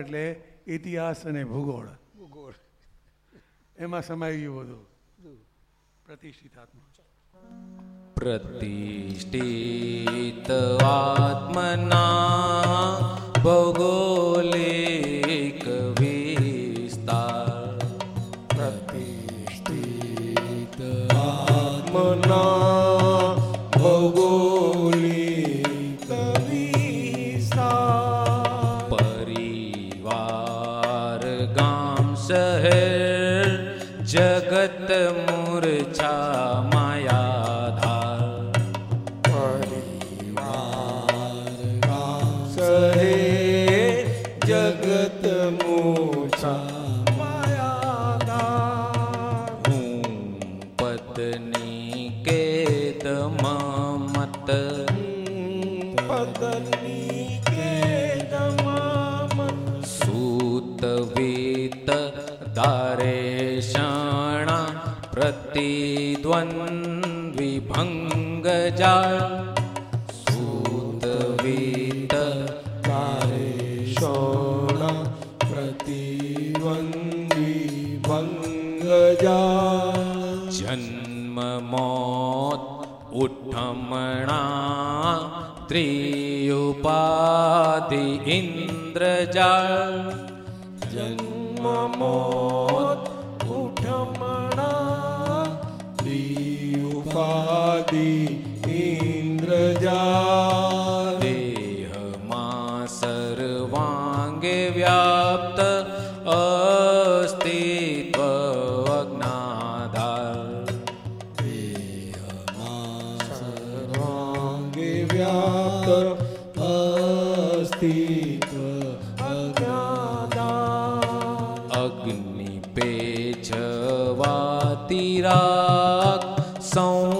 એટલે ઇતિહાસ અને ભૂગોળ. ભૂગોળ. એમાં સમાઈ ગયું બધું. પ્રતિષ્ઠિત આત્મા પ્રતિષ્ઠિત આત્મના ભૌગોલિક વિસ્તાર. પ્રતિષ્ઠિત આત્મના ભૌગોલિક द्वन्द्विभङ्गजा सूतवीत पारेषोण जन्म जन्ममोत् उठमणा त्रियुपाधि इन्द्रजा जन्ममोत् આદિ ઇન્દ્રજા દેહમાં સર્વાંગે વ્યાપ્ત અસ્તિત્વ અજ્ઞાધાર દેહમાં સર્વાંગે વ્યાપ્ત અસ્તિત્વ અજ્ઞાધાર અગ્નિ પેછવાતી રાગ સૌ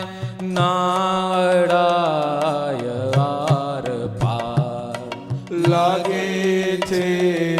છે.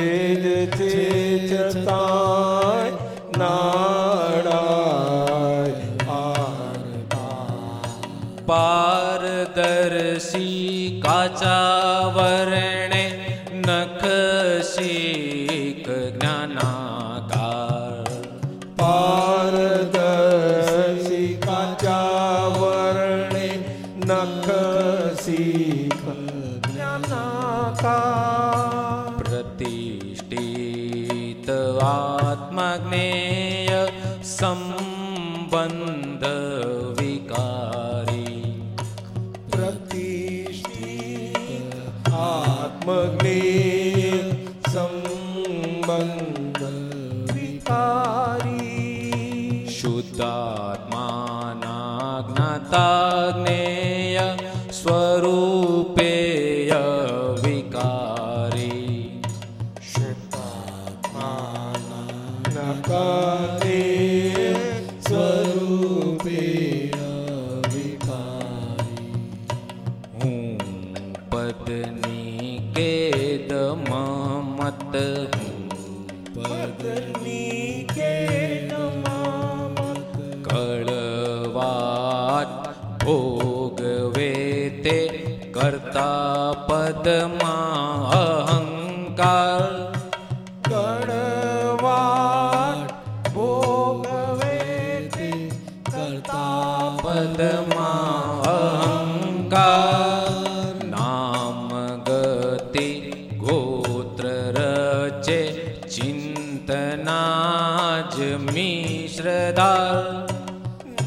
મિશ્રદાર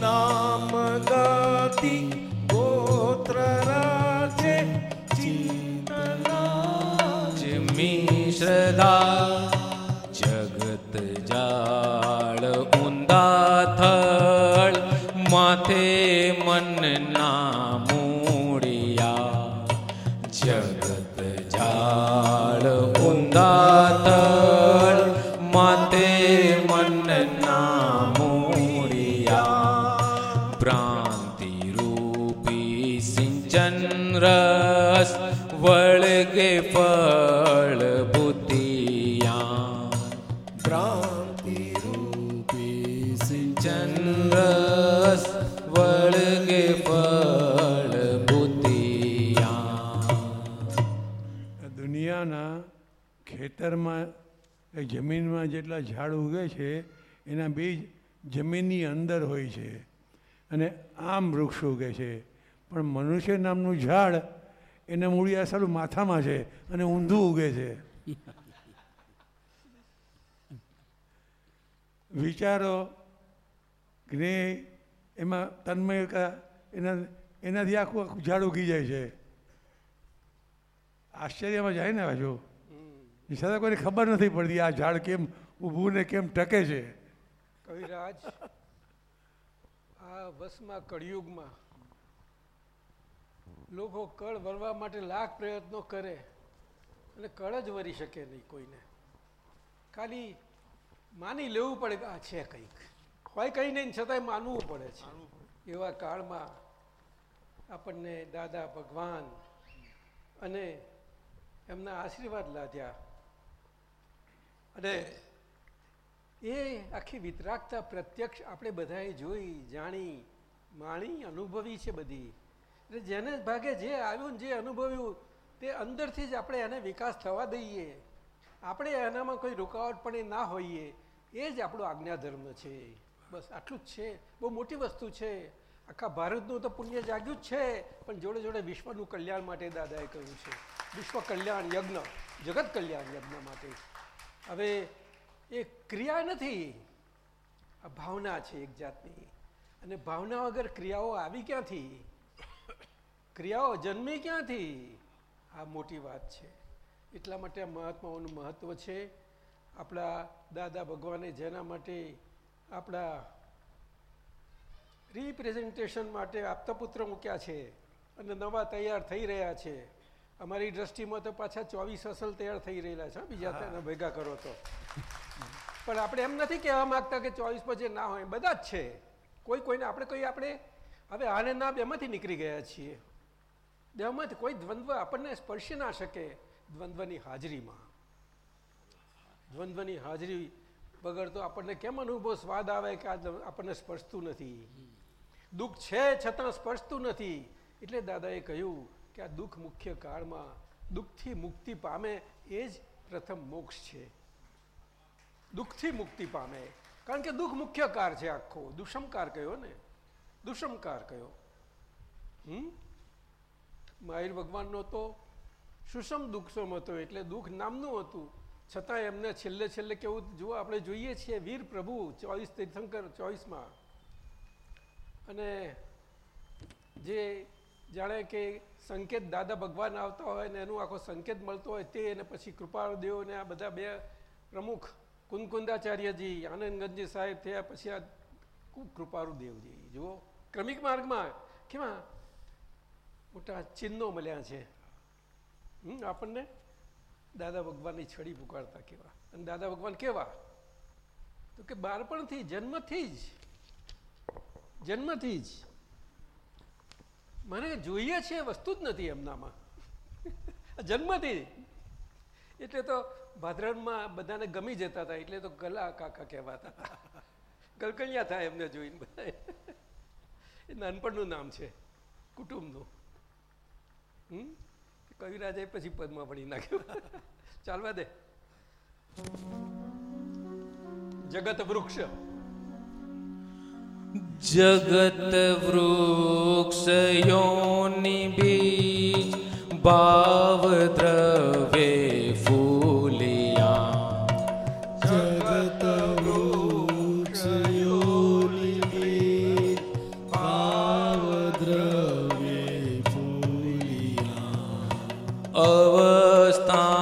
નામ ગતિ ગોત્ર રાજે ચિંતના જ મિશ્રદાર જગત જાળ ઊંદા થળ માથે મનના કે જમીનમાં જેટલા ઝાડ ઉગે છે, એના બીજ જમીનની અંદર હોય છે. અને આમ વૃક્ષ ઉગે છે. પણ મનુષ્ય નામનું ઝાડ એના મૂળિયા સારું માથામાં છે અને ઊંધું ઉગે છે. વિચારો, જ્ઞેય, એમાં તન્મયતા એના, એનાથી આખું આખું ઝાડ ઉગી જાય છે. આશ્ચર્યમાં જાય ને હજુ એ કોઈને ખબર નથી પડતી આ ઝાડ કેમ ઊભું ને કેમ ટકે છે. કવિરાજ, આ વસમાં કળિયુગમાં લોકો કળ વરવા માટે લાખ પ્રયત્નો કરે અને કળ જ વરી શકે નહીં કોઈને. ખાલી માની લેવું પડે આ છે કંઈક. હોય કંઈ નહીં, છતાંય માનવું પડે છે. એવા કાળમાં આપણને દાદા ભગવાન અને એમના આશીર્વાદ લાદ્યા. અને એ આખી વિતરાગતા પ્રત્યક્ષ આપણે બધાએ જોઈ જાણી માણી અનુભવી છે બધી. એટલે જેને ભાગે જે આવ્યું જે અનુભવ્યું તે અંદરથી જ આપણે એને વિકાસ થવા દઈએ. આપણે એનામાં કોઈ રૂકાવટ પણ ના હોઈએ. એ જ આપણો આજ્ઞા ધર્મ છે. બસ આટલું જ છે. બહુ મોટી વસ્તુ છે. આખા ભારતનું તો પુણ્ય જાગ્યું જ છે. પણ જોડે જોડે વિશ્વનું કલ્યાણ માટે દાદાએ કહ્યું છે. વિશ્વ કલ્યાણ યજ્ઞ જગત કલ્યાણ યજ્ઞ માટે. હવે એ ક્રિયા નથી. આ ભાવના છે એક જાતની. અને ભાવના વગર ક્રિયાઓ આવી ક્યાંથી? ક્રિયાઓ જન્મી ક્યાંથી? આ મોટી વાત છે. એટલા માટે આ મહાત્માઓનું મહત્ત્વ છે. આપણા દાદા ભગવાને જેના માટે આપણા રિપ્રેઝન્ટેશન માટે આપતા પુત્ર મૂક્યા છે અને નવા તૈયાર થઈ રહ્યા છે. અમારી દ્રષ્ટિમાં તો પાછા ચોવીસ અસલ તૈયાર થઈ રહેલા છે બીજા તેને ભેગા કરો તો. પણ આપણે એમ નથી કહેવા માગતા કે ચોવીસ પછી ના હોય બધા જ છે. કોઈ કોઈને આપણે કોઈ આપણે હવે આને ના બેમાંથી નીકળી ગયા છીએ. બેમાંથી કોઈ દ્વંદ્વ આપણને સ્પર્શી ના શકે દ્વંદ્વની હાજરીમાં. દ્વંદ્વની હાજરી વગર તો આપણને કેમ અનુભવ સ્વાદ આવે કે આ આપણને સ્પર્શતું નથી? દુઃખ છે છતાં સ્પર્શતું નથી. એટલે દાદાએ કહ્યું કે આ દુઃખ મુખ્ય કાળમાં, દુઃખથી મુક્તિ પામે એ જ પ્રથમ મોક્ષ છે. દુઃખથી મુક્તિ પામે. કારણ કે દુઃખ મુખ્ય કાર છે આખો. દુષમકાર કયો ને? દુષમકાર કયો? હમ? મહાવીર ભગવાનનો તો સુષમ દુઃખસમ હતો એટલે દુઃખ નામનું હતું. છતાં એમને છેલ્લે છેલ્લે કેવું જુઓ, આપણે જોઈએ છીએ વીર પ્રભુ, ચોવીસ તીર્થંકર, ચોવીસમાં. અને જે જાણે કે સંકેત દાદા ભગવાન આવતા હોય ને એનું આખો સંકેત મળતો હોય તે અને પછી કૃપાળદેવ ને આ બધા બે પ્રમુખ કુંદકુંદાચાર્યજી આનંદગંજી સાહેબ થયા પછી આ કૃપાળુદેવજી જુઓ ક્રમિક માર્ગમાં કેવા મોટા ચિહ્નો મળ્યા છે. હમ, આપણને દાદા ભગવાનની છડી પુકારતા કેવા. અને દાદા ભગવાન કેવા? તો કે બાળપણથી જન્મથી જ જન્મથી જ મને જોઈએ છે વસ્તુ જ નથી એમનામાં. જન્મથી. એટલે તો ભાદરણમાં બધાને ગમી જતા હતા, એટલે તો ગલા કાકા કહેવાતા ગલકલિયા થાય એમને જોઈને બધા એ નાનપણનું નામ છે, કુટુંબનું. હમ? કવિરાજે પછી પદમાં ભણી નાખ્યું. ચાલવા દે. જગત વૃક્ષ. જગત વૃક્ષ યોની બીજ ભાવ દ્રવે ફૂલિયા. જગત વૃક્ષ યોની બીજ ભાવ દ્રવે ફૂલિયા. અવસ્થામાં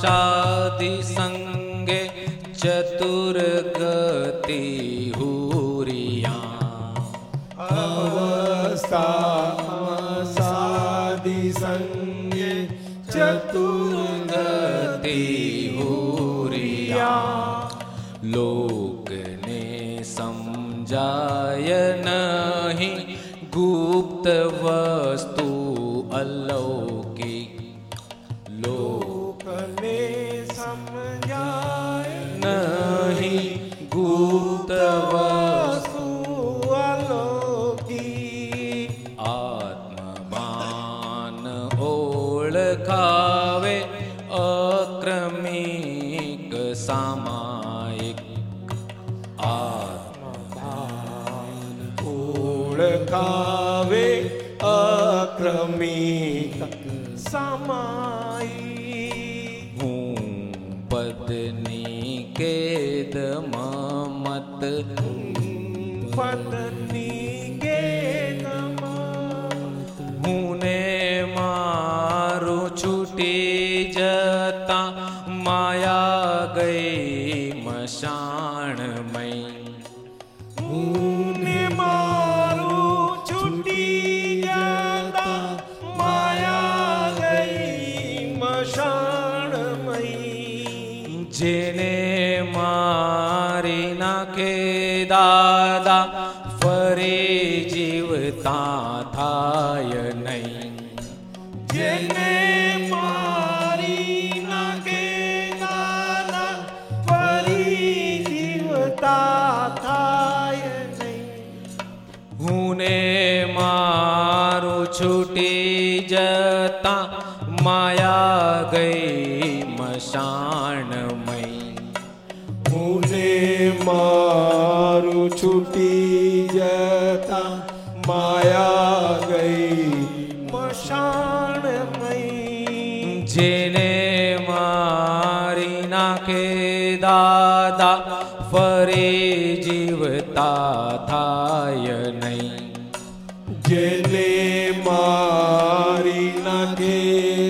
શાદી સંગે ચતુર ગતિ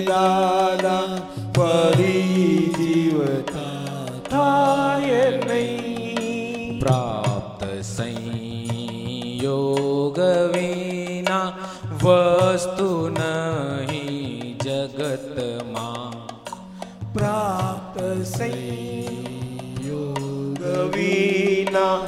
દાદા ફરી જીવતા થાય નહીં. પ્રાપ્ત સંયોગ વિના વસ્તુ નહીં જગતમાં. પ્રાપ્ત સંયોગ વિના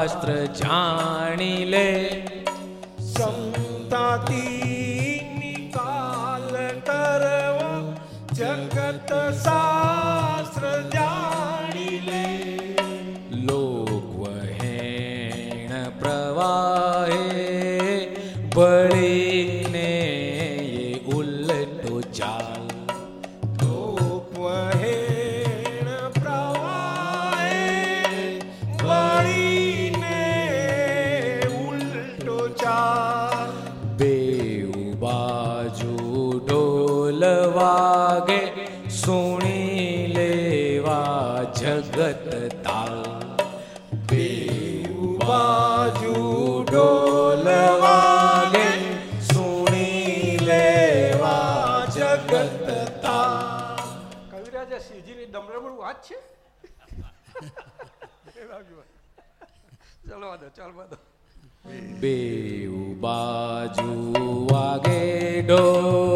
શાસ્ત્ર જ્યાં છે ચલો વાદો ચાલ વાદો બે બાજુ વાગે ઢોલ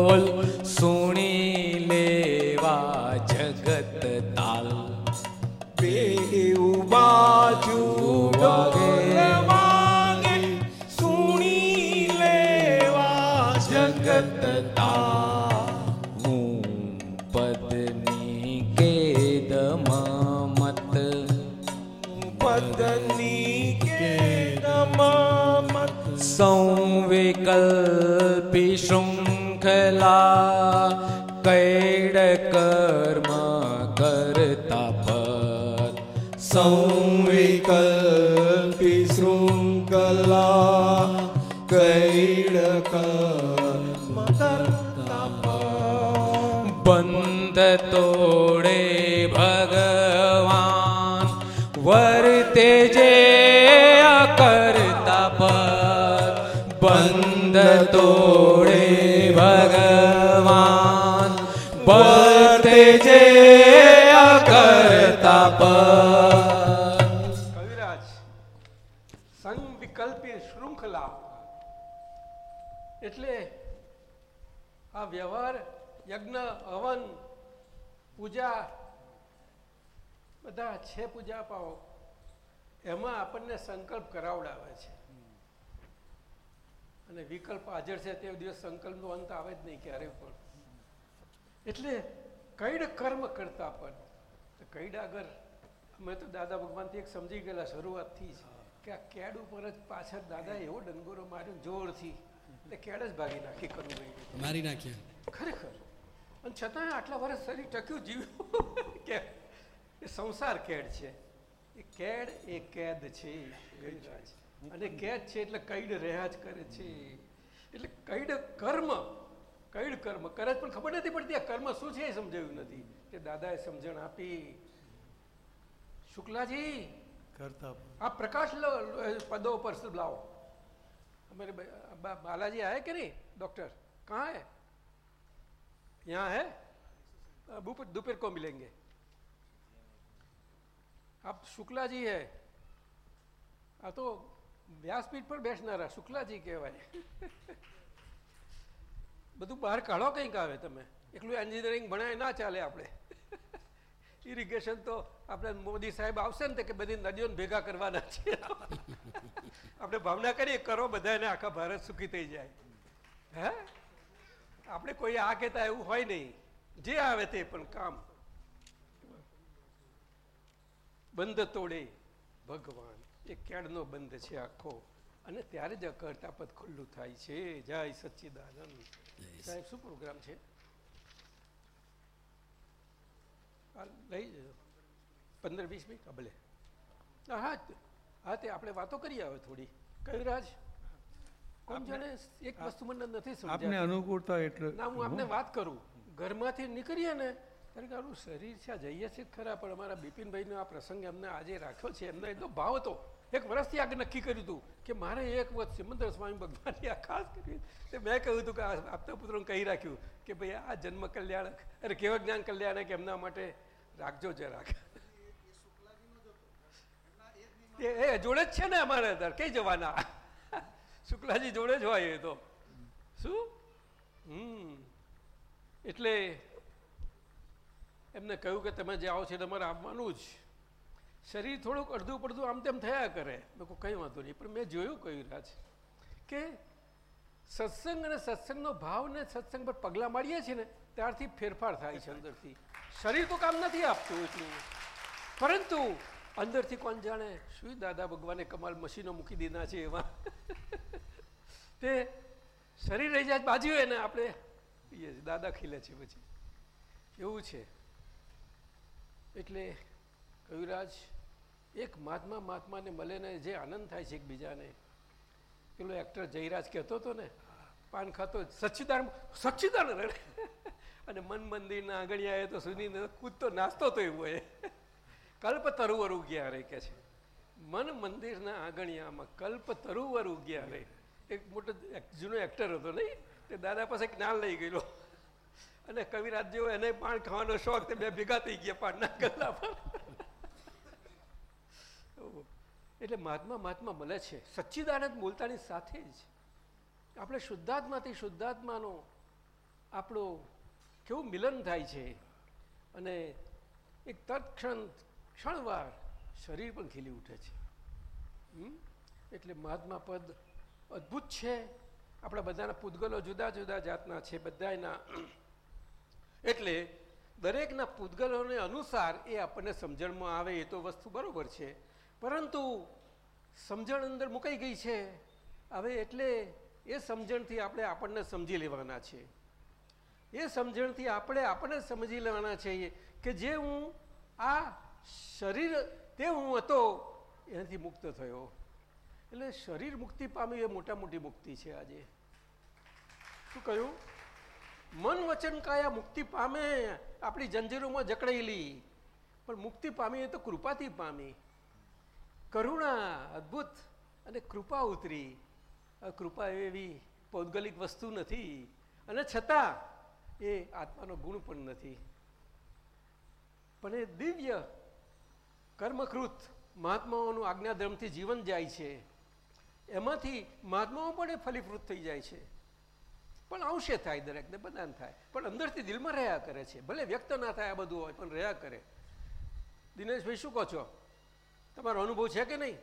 જે કરતા પદ કવિરાજ સંગ વિકલ્પી શૃંખલા એટલે આ વ્યવહાર, યજ્ઞ, હવન, પૂજા, બધા છે પૂજા પાઓ. એમાં આપણને સંકલ્પ કરાવડાવે છે. અને વિકલ્પ હાજર છે તે દિવસ સંકલ્પનો અંત આવે જ નહીં ક્યારે પણ. એટલે કઈડ કર્મ કરતા પણ. તો કઈડ આગળ અમે તો દાદા ભગવાનથી એક સમજી ગયેલા શરૂઆતથી જ કે આ કેડ ઉપર જ પાછળ દાદા એવો ડંગોરો માર્યો જોરથી. એટલે કેડ જ ભાગી નાખી કરવું મારી નાખ્યા. ખરેખર. અને છતાં આટલા વર્ષ શરીર ટક્યું જીવ્યું. *laughs* કે એ સંસાર કેડ છે. એ કેડ એ કેદ છે. અને કેદ છે એટલે કઈડ રહ્યા જ કરે છે. એટલે કઈડ કર્મ કઈડ કર્મ કરે જ પણ ખબર નથી પડતી આ કર્મ શું છે એ સમજાયું નથી કે દાદાએ સમજણ આપી શુક્લાજી કરતા आप प्रकाश लो पदों पर सब लाओ हमारे बा- बा- बालाजी आए कि नहीं डॉक्टर कहाँ है यहाँ है दोपहर दोपहर को मिलेंगे आप शुक्ला जी है આ તો વ્યાસપીઠ પર બેસનારા શુક્લાજી કહેવાય બધું બહાર કાઢો કંઈક આવે તમે. એકલું એન્જિનિયરિંગ ભણાય ના ચાલે આપણે. *laughs* ઇરિગેશન તો આપણે મોદી સાહેબ આવશે ને કે બધી નદીઓને ભેગા કરવાના છે. *laughs* આપણે ભાવના કરીએ, કરો બધાને આખા ભારત સુખી થઈ જાય. હે? આપણે કોઈ આ કહેતા એવું હોય નહીં. જે આવે તે પણ કામ. બંધ તોડે. ભગવાન એ કેળનો બંધ છે આખો. અને ત્યારે જ કરતા પદ ખુલ્લું થાય છે. જય સચ્ચિદાનંદ. સાહેબ શું પ્રોગ્રામ છે? આ લઈ જજો. પંદર વીસ મિનિટ ભલે. હા હા તે- આપણે વાતો કરીએ આવે થોડી. કવિરાજ કોણ જાણે એક વસ્તુ મને નથી આપને અનુકૂળતા એટલે ના હું આપને વાત કરું. ઘરમાંથી નીકળીએ ને ત્યારે કે આનું શરીર છે આ જઈએ છીએ ખરા પણ અમારા બિપિનભાઈનો આ પ્રસંગ એમને આજે રાખ્યો છે. એમને એટલો ભાવ હતો. એક વર્ષથી આગળ નક્કી કર્યું હતું કે મારે એક વખત સિમંદર સ્વામી ભગવાનની આ ખાસ કરી તે મેં કહ્યું હતું કે આપતા પુત્રોને કહી રાખ્યું કે ભાઈ, આ જન્મ કલ્યાણક. અરે કેવા જ્ઞાન કલ્યાણક એમના માટે રાખજો જરાક. એ જોડે જ છે ને અમારે અંદર. કઈ જવાના? શુક્લાજી જોડે જ હોય એ તો. શું? હમ. એટલે એમને કહ્યું કે તમે જાઓ છો તમારે આવવાનું જ. શરીર થોડુંક અડધું પડધું આમ તેમ થયા કરે. કહું, કંઈ વાંધો નહીં. પણ મેં જોયું કહ્યું રાજ કે સત્સંગ અને સત્સંગનો ભાવ ને સત્સંગ પર પગલાં મારીએ છીએ ને, ત્યારથી ફેરફાર થાય છે અંદરથી. શરીર તો કામ નથી આપતું એટલું. પરંતુ અંદરથી કોણ જાણે શું દાદા ભગવાને કમાલ મશીનો મૂકી દીધા છે એમાં *laughs* તે શરીર રહી જાય બાજુ હોય ને આપણે. દાદા ખીલે છે પછી. એવું છે. એટલે કવિરાજ એક મહાત્મા, મહાત્માને મળે ને જે આનંદ થાય છે એકબીજાને. પેલો એક્ટર જયરાજ કહેતો હતો ને, પાન ખાતો સચ્ચિદાન સચ્ચિદાન રડે. અને મન મંદિરના આંગણિયાએ તો સુધી કૂદતો, નાસ્તો તો એવો હોય. કલ્પ તરુવરું ગયા રે કે છે. મન મંદિરના આંગણિયામાં કલ્પ તરુવર ઉગ્યા રે. એક મોટો જૂનો એક્ટર હતો નહીં, તે દાદા પાસે જ્ઞાન લઈ ગયેલો. અને કવિરાજ જેવો એને પાન ખાવાનો શોખ, તે બે ભેગા થઈ ગયા પાનના ગલ્લા પર એટલે મહાત્મા મહાત્મા મળે છે. સચ્ચિદાનંદ બોલતાની સાથે જ આપણે શુદ્ધાત્માથી શુદ્ધાત્માનો આપણો કેવું મિલન થાય છે. અને એક તત્ક્ષણ ક્ષણવાર શરીર પણ ખીલી ઉઠે છે? એટલે મહાત્મા પદ અદ્ભુત છે. આપણા બધાના પૂતગલો જુદા જુદા જાતના છે બધાના એટલે દરેકના પૂતગલોને અનુસાર એ આપણને સમજણમાં આવે, એ તો વસ્તુ બરાબર છે. પરંતુ સમજણ અંદર મુકાઈ ગઈ છે. હવે એટલે એ સમજણથી આપણે આપણને સમજી લેવાના છે. એ સમજણથી આપણે આપણને સમજી લેવાના છીએ કે જે હું આ શરીર, તે હું હતો, એનાથી મુક્ત થયો. એટલે શરીર મુક્તિ પામ્યું એ મોટા મોટી મુક્તિ છે આજે. શું કહ્યું? મન વચન કાયા મુક્તિ પામે આપણી જંજીરોમાં જકડાયેલી. પણ મુક્તિ પામી એ તો કૃપાથી પામી. કરુણા, અદ્ભુત અને કૃપા ઉતરી. કૃપા એવી પૌદ્ગલિક વસ્તુ નથી. અને છતાં એ આત્માનો ગુણ પણ નથી. પણ એ દિવ્ય, કર્મકૃત મહાત્માઓનું આજ્ઞાધર્મથી જીવન જાય છે. એમાંથી મહાત્માઓ પણ એ ફલીફૃત થઈ જાય છે. પણ આવશે થાય દરેકને, બધાને થાય. પણ અંદરથી દિલમાં રહ્યા કરે છે. ભલે વ્યક્ત ના થાય આ બધું હોય, પણ રહ્યા કરે. દિનેશભાઈ, શું કહો છો? તમારો અનુભવ છે કે નહીં?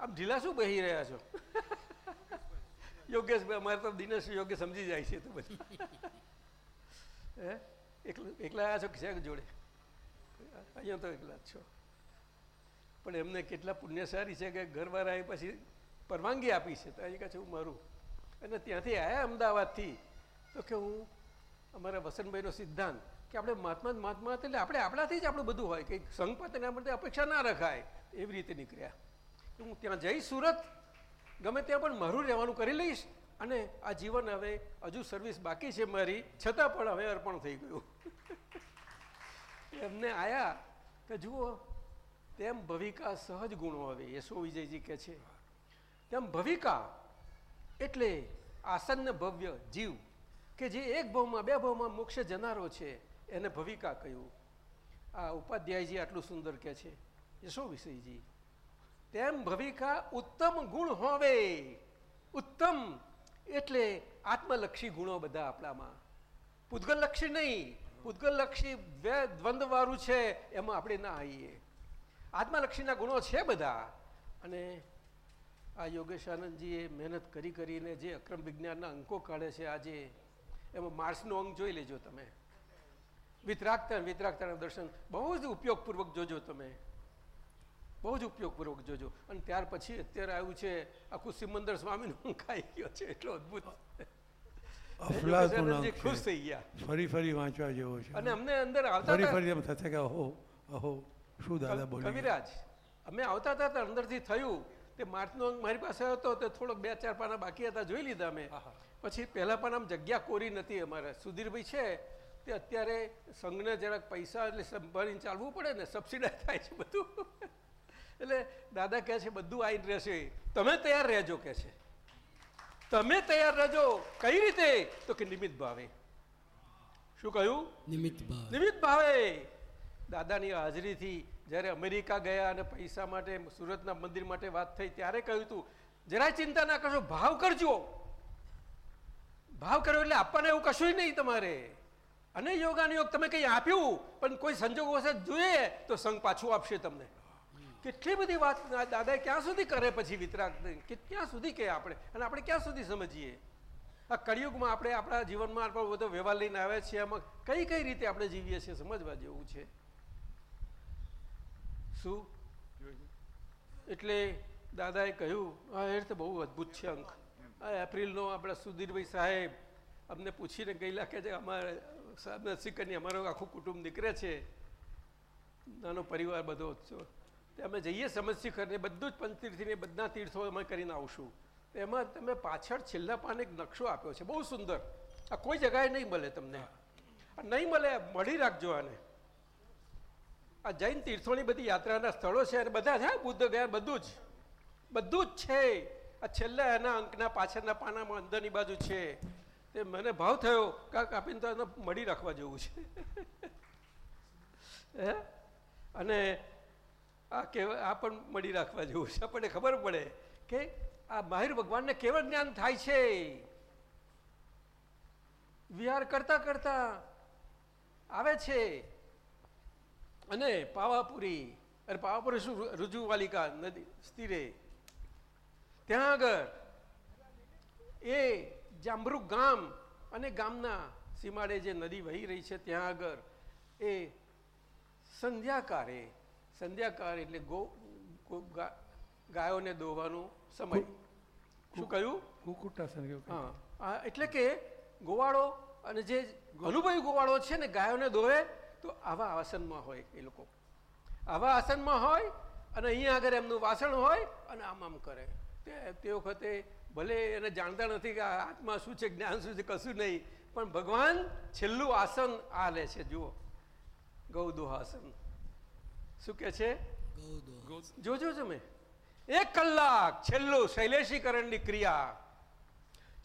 આમ ઢીલા શું બહી રહ્યા છો? યોગ્ય અમારે તો દિનેશ યોગ્ય સમજી જાય છે તો બધી. હે? એકલા એકલા આવ્યા છો કે છે જોડે? અહીંયા તો એકલા જ છો. પણ એમને કેટલા પુણ્યશાળી છે કે ઘરવાળાએ પછી પરવાનગી આપી છે. તો અહીંયા કહે મારું. અને ત્યાંથી આવ્યા અમદાવાદથી. તો કે હું અમારા વસંતભાઈનો સિદ્ધાંત કે આપણે મહાત્મા મહાત્મા એટલે આપણે આપણાથી જ આપણું બધું હોય. કે સંગપત એના માટે અપેક્ષા ના રખાય. એવી રીતે નીકળ્યા. હું ત્યાં જઈશ સુરત, ગમે ત્યાં પણ મારું રહેવાનું કરી લઈશ અને આ જીવન હવે હજુ સર્વિસ બાકી છે મારી, છતાં પણ હવે અર્પણ થઈ ગયું. એમને આયા કે જુઓ, તેમ ભવિકા સહજ ગુણો આવે યશો વિજયજી કે છે. તેમ ભવિકા એટલે આસન્ન ભવ્ય જીવ, કે જે એક ભાવમાં બે ભાવમાં મોક્ષ જનારો છે. એને ભવિકા કહ્યું. આ ઉપાધ્યાયજી આટલું સુંદર કે છે. યશો વિષયજી? તેમ ભવિકા ઉત્તમ ગુણ હોવે. ઉત્તમ એટલે આત્મલક્ષી ગુણો બધા આપણામાં. પૂતગલલક્ષી નહીં. પૂતગલલક્ષી દ્વંદ્વવાળું છે, એમાં આપણે ના આવીએ. આત્મલક્ષીના ગુણો છે બધા. અને આ યોગેશાનંદજીએ મહેનત કરી કરીને જે અક્રમ વિજ્ઞાનના અંકો કાઢે છે આજે, એમાં માર્સનો અંક જોઈ લેજો તમે. વિતરાગતા વિતરાગતાના દર્શન બહુ જ ઉપયોગપૂર્વક જોજો તમે. બહુ જ ઉપયોગપૂર્વક જોજો. અને ત્યાર પછી અત્યારે આવ્યું છે આખું સિમંદર સ્વામીનો અંક ખાઈ ગયો છે. એટલો અદભુત. ખુશ થઈ ગયા. ફરી ફરી વાંચવા જેવો છે. અને અમને અંદર આવતા ફરી ફરી એમ થશે કે અહો અહો શું દાદા બોલી કવિરાજ અમે આવતા હતા તો અંદરથી થયું તે માર્ચનો અંક મારી પાસે હતો તે થોડોક બે ચાર પાના બાકી હતા જોઈ લીધા અમે. પછી પહેલા પણ આમ જગ્યા કોરી નથી અમારે. સુધીરભાઈ છે તે અત્યારે સંઘને જરાક પૈસા એટલે સંભાળીને ચાલવું પડે ને સબસિડાઈ થાય છે બધું. એટલે દાદા કહે છે બધું આઈ રહેશે. તમે તૈયાર રહેજો કે છે. તમે તૈયાર રહેજો. કઈ રીતે? તો કે નિમિત્ત ભાવે. શું કહ્યું? નિમિત્ત ભાવ. નિમિત્ત ભાવે. દાદાની હાજરીથી જ્યારે અમેરિકા ગયા અને પૈસા માટે સુરતના મંદિર માટે વાત થઈ ત્યારે કહ્યું હતું જરાય ચિંતા ના કરશો ભાવ કરજો. ભાવ કર્યો એટલે આપવાને એવું કશું નહીં તમારે. અને યોગાનો યોગ તમે કંઈ આપ્યું? પણ કોઈ સંજોગો હશે જોઈએ, તો સંઘ પાછું આપશે તમને. કેટલી બધી વાત દાદાએ ક્યાં સુધી કરે પછી વિતરાગ ક્યાં સુધી કહે આપણે? અને આપણે ક્યાં સુધી સમજીએ? આ કળિયુગમાં આપણે આપણા જીવનમાં આપણો બધો વ્યવહાર લઈને આવ્યા છીએ એમાં કઈ કઈ રીતે આપણે જીવીએ છીએ સમજવા જેવું છે? શું? એટલે દાદાએ કહ્યું, આ એ રીતે બહુ અદ્ભુત છે અંક. એપ્રિલનો આપણા સુધીરભાઈ સાહેબ અમને પૂછીને ગયેલા કે અમારે સાહેબ સિકરની અમારું આખું કુટુંબ નીકળે છે. નાનો પરિવાર બધો. તે અમે જઈએ સમજશિખરને બધું જ પંચતીર્થીને બધા તીર્થો અમે કરીને આવશું. એમાં તમે પાછળ છેલ્લા પાને એક નકશો આપ્યો છે. બહુ સુંદર. આ કોઈ જગાએ નહીં મળે તમને. નહીં મળે મળી રાખજો આને. આ જૈન તીર્થોની બધી યાત્રાના સ્થળો છે અને બધા છે બુદ્ધ ગયા બધું જ. બધું જ છે. આ છેલ્લા એના અંકના પાછળના પાનામાં અંદરની બાજુ છે. તે મને ભાવ થયો, કાંક કાપીને તો એને મળી રાખવા જેવું છે. હે? અને આ કેવા, આ પણ મળી રાખવા જેવું છે. આપણને ખબર પડે કે આ માહિર ભગવાનને કેવળ જ્ઞાન થાય છે? વિહાર કરતા કરતા આવે છે. અને પાવાપુરી, અરે પાવાપુરી શું રુજુવાલિકા નદી, સ્થિરે. ત્યાં આગળ એ જાંબરૂ ગામ અને ગામના સીમાડે જે નદી વહી રહી છે ત્યાં આગળ એ સંધ્યાકારે સંધ્યાકાર એટલે ગો ગાયોને દોવાનો સમય. શું કહ્યું? કુકુટાસન હા એટલે કે ગોવાળો અને જે અનુભવી ગોવાળો છે ને ગાયોને દોવે તો આવા આસનમાં હોય એ લોકો. આવા આસનમાં હોય અને અહીંયા આગળ એમનું વાસણ હોય અને આમ આમ કરે. તે તે વખતે ભલે એને જાણતા નથી કે આત્મા શું છે જ્ઞાન શું છે કશું નહીં પણ ભગવાન છેલ્લું આસન આ લે છે જુઓ. ગૌદોહાસન. શું કે છે? જોજો તમે. એક કલાક છેલ્લું શૈલેષીકરણની ક્રિયા.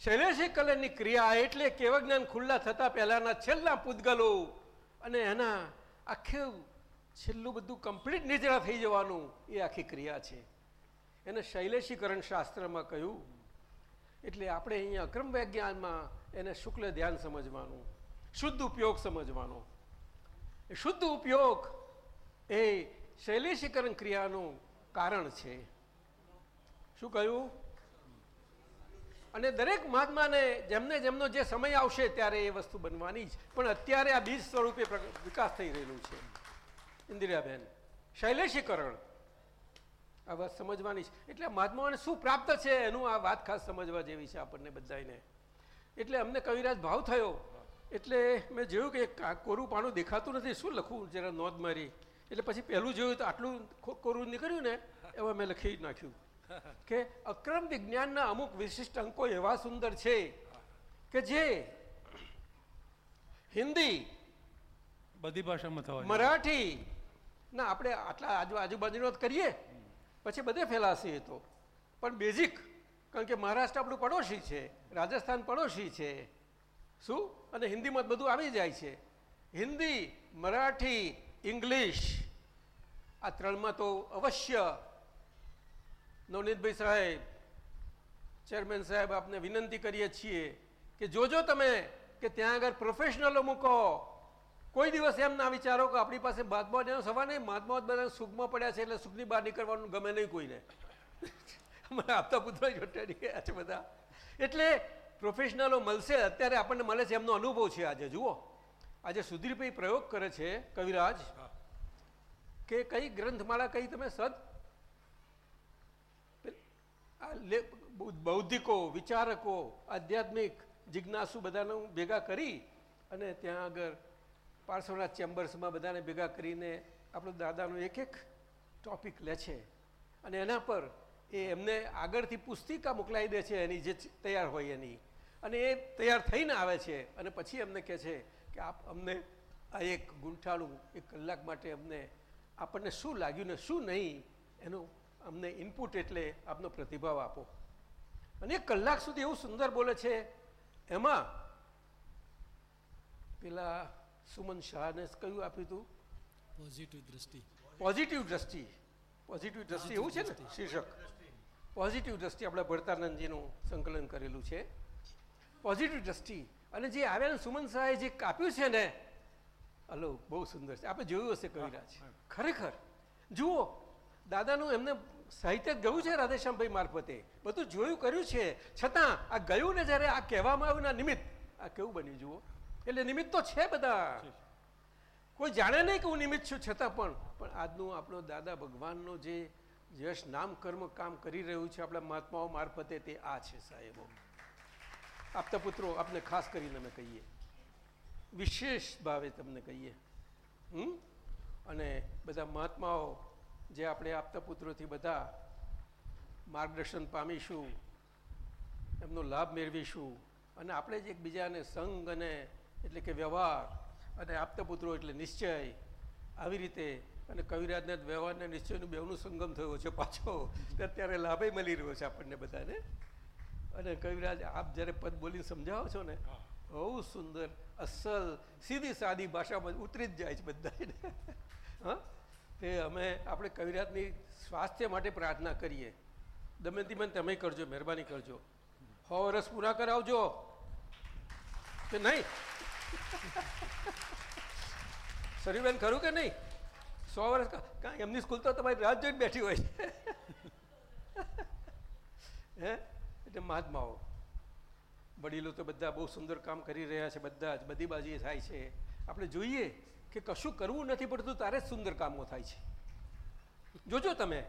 શૈલેષીકરણની ક્રિયા એટલે કેવ જ્ઞાન ખુલ્લા થતા પહેલાના છેલ્લા પૂતગલો અને એના આખું છેલ્લું બધું કમ્પ્લીટ નિજરા થઈ જવાનું એ આખી ક્રિયા છે. એને શૈલેષીકરણ શાસ્ત્રમાં કહ્યું એટલે આપણે અહીંયા અક્રમ વૈજ્ઞાનમાં એને શુક્લ ધ્યાન સમજવાનું, શુદ્ધ ઉપયોગ સમજવાનો. શુદ્ધ ઉપયોગ એ શૈલેષીકરણ ક્રિયાનું કારણ છે. શું કહ્યું? અને દરેક મહાત્માને જેમને જેમનો જે સમય આવશે ત્યારે એ વસ્તુ બનવાની જ. પણ અત્યારે આ બીજ સ્વરૂપે વિકાસ થઈ રહેલું છે. ઇન્દિરાબેન, શૈલેષીકરણ. આ વાત સમજવાની છે. એટલે મહાત્માઓને શું પ્રાપ્ત છે એનું આ વાત ખાસ સમજવા જેવી છે આપણને બધાને એટલે અમને કવિરાજ ભાવ થયો. એટલે મેં જોયું કે કોરું પાનું દેખાતું નથી. શું લખવું જરા નોંધ મારી. એટલે પછી પહેલું જોયું તો આટલું કોરું નીકળ્યું ને એવા મેં લખી નાખ્યું. કે અક્રમ વિજ્ઞાનના અમુક વિશિષ્ટ અંકો એવા સુંદર છે કે જે હિન્દી બધી ભાષામાં થવા મરાઠી ના આપણે આટલા આજુ આજુબાજુનો જ કરીએ. પછી બધે ફેલાશે એ તો. પણ બેઝિક કારણ કે મહારાષ્ટ્ર આપણું પડોશી છે, રાજસ્થાન પડોશી છે. શું? અને હિન્દીમાં બધું આવી જાય છે. હિન્દી, મરાઠી, ઇંગ્લિશ, આ ત્રણમાં તો અવશ્ય નવનીતભાઈ સાહેબ, ચેરમેન સાહેબ આપને વિનંતી કરીએ છીએ કે જોજો તમે કે ત્યાં આગળ પ્રોફેશનલો મૂકો. કોઈ દિવસ એમ ના વિચારો કે આપણી પાસે મહાત્મા એનો સવાલ નહીં, મહાત્મા બધા સુખમાં પડ્યા છે એટલે સુખની બહાર નીકળવાનું ગમે નહીં કોઈને. મને આપતા પુત્રો જોટાડી ગયા છે બધા. એટલે પ્રોફેશનલો મળશે, અત્યારે આપણને મળે છે એમનો અનુભવ છે આજે. જુઓ. આજે સુધીરભાઈ પ્રયોગ કરે છે, કવિરાજ, કે કઈ ગ્રંથમાળા કઈ તમે સદ? બૌદ્ધિકો, વિચારકો, આધ્યાત્મિક, જિજ્ઞાસુ બધાને ભેગા કરી અને ત્યાં આગળ પાર્શ્વનાથ ચેમ્બર્સમાં બધાને ભેગા કરીને આપણો દાદાનો એક એક ટોપિક લે છે. અને એના પર એ એમને આગળથી પુસ્તિકા મોકલાવી દે છે એની જે તૈયાર હોય એની. અને એ તૈયાર થઈને આવે છે અને પછી એમને કહે છે કે આપ અમને આ એક ગુંઠાળું, એક કલાક માટે અમને આપણને શું લાગ્યું ને શું નહીં એનું અમને ઇનપુટ એટલે આપનો પ્રતિભાવ આપો. અને એક કલાક સુધી એવું સુંદર બોલે છે, એમાં પેલા સુમન શાહને કયું આપ્યું હતું? પોઝિટિવ દ્રષ્ટિ. પોઝિટિવ દ્રષ્ટિ. પોઝિટિવ દ્રષ્ટિ એવું છે ને? શીર્ષક. પોઝિટિવ દ્રષ્ટિ આપણા ભરતાનંદજીનું સંકલન કરેલું છે. પોઝિટિવ દ્રષ્ટિ. અને જે આવ્યા સુમન શાહે જે કાપ્યું છે ને હલો બહુ સુંદર છે. આપણે જોયું હશે કવિરાજ. ખરેખર. જુઓ દાદાનું એમને સાહિત્ય ગયું છે રાધેશ્યામભાઈ મારફતે. બધું જોયું કર્યું છે. છતાં આ ગયું ને જ્યારે આ કહેવામાં આવ્યું ના નિમિત્ત આ કેવું બન્યું જુઓ? એટલે નિમિત્ત તો છે બધા. કોઈ જાણે નહીં કે હું નિમિત્ત છું છતાં પણ. પણ આજનું આપણો દાદા ભગવાનનો જે યશ નામ કર્મ કામ કરી રહ્યું છે આપણા મહાત્માઓ મારફતે તે આ છે સાહેબો. આપતા પુત્રો આપને ખાસ કરીને અમે કહીએ. વિશેષ ભાવે તમને કહીએ. હમ? અને બધા મહાત્માઓ જે આપણે આપતા પુત્રોથી બધા માર્ગદર્શન પામીશું એમનો લાભ મેળવીશું અને આપણે જ એકબીજાને સંગ અને એટલે કે વ્યવહાર અને આપતા પુત્રો એટલે નિશ્ચય. આવી રીતે અને કવિરાજના વ્યવહારને નિશ્ચયનું બેવનું સંગમ થયો છે પાછો. તો અત્યારે લાભે મળી રહ્યો છે આપણને બધાને. અને કવિરાજ આપ જ્યારે પદ બોલીને સમજાવો છો ને બહુ સુંદર અસલ સીધી સાદી ભાષામાં ઉતરી જ જાય છે બધા હા? તે અમે આપણે કવિરાજની સ્વાસ્થ્ય માટે પ્રાર્થના કરીએ. દમયંતીબેન તમે કરજો મહેરબાની કરજો. સો વરસ પૂરા કરાવજો. કે નહીં? સરીબેન ખરું કે નહીં? સો વર્ષ કાંઈ એમની સ્કૂલ તો તમારી રાત જોઈને બેઠી હોય છે. હે? એટલે મહાત્માઓ, વડીલો તો બધા બહુ સુંદર કામ કરી રહ્યા છે બધા, જ બધી બાજુએ થાય છે. આપણે જોઈએ કે કશું કરવું નથી પડતું તારે સુંદર કામો થાય છે. જોજો તમે,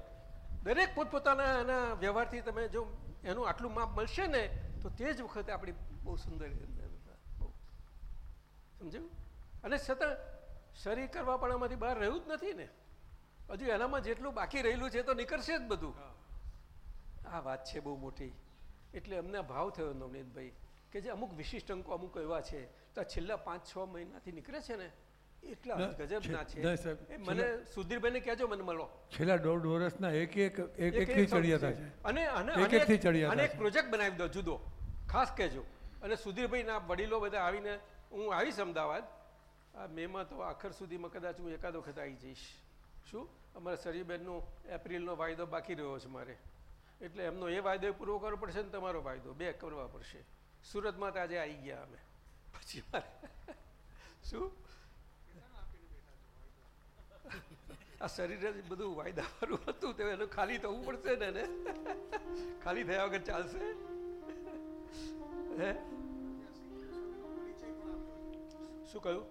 દરેક પોતપોતાના એના વ્યવહારથી તમે જો એનું આટલું માપ મળશે ને, તો તે જ વખતે આપણી બહુ સુંદર સમજ્યું? અને છતાં શરીર કરવાપણામાંથી બહાર રહ્યું જ નથી ને. હજુ એનામાં જેટલું બાકી રહેલું છે તો નીકળશે જ બધું. આ વાત છે બહુ મોટી. એટલે અમને ભાવ થયો નવનીતભાઈ કે જે અમુક વિશિષ્ટ અંકો અમુક એવા છે તો છેલ્લા પાંચ છ મહિનાથી નીકળે છે ને? એટલા ના, છે- છે. ના, એ મને સુધીરભાઈને કહેજો મને મળો. છેલ્લા દોઢ વર્ષના એક એક એક એક એકથી ચડિયાતા છે. છે. અને એક અને એકથી ચડિયાતા અને એક પ્રોજેક્ટ બનાવી દો જુદો. ખાસ કહેજો. અને સુધીરભાઈ ના વડીલો બધા આવીને હું આવીશ અમદાવાદ. આ મેમાં તો આખર સુધીમાં કદાચ હું એકાદ વખત આવી જઈશ. શું? અમારા સરીબેનનો એપ્રિલનો વાયદો બાકી રહ્યો છે મારે. એટલે એમનો એ વાયદો પૂરો કરવો પડશે ને તમારો વાયદો. બે કરવા પડશે. સુરતમાં તો આજે આવી ગયા અમે. પછી મારે શું? આ શરીર જ બધું વાયદાવાળું હતું તો એનું ખાલી થવું પડશે ને એને? ખાલી થયા વગર ચાલશે? હે? શું કહ્યું?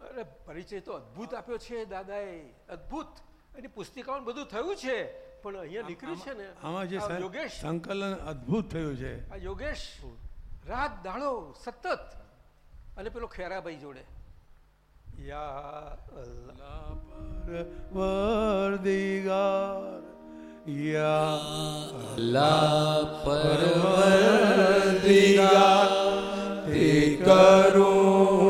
અરે પરિચય તો અદ્ભુત આપ્યો છે દાદાએ. અદ્ભુત. એની પુસ્તિકાઓ બધું થયું છે પણ અહીંયા નીકળ્યું છે ને. આમાં જે યોગેશ. સંકલન અદ્ભુત થયું છે. આ યોગેશ. રાત દાડો સતત. અને પેલો ખેરાભાઈ જોડે. યા અલ્લાહ પરવરદિગાર યા લા પરવરદિગાર તે કરુણાના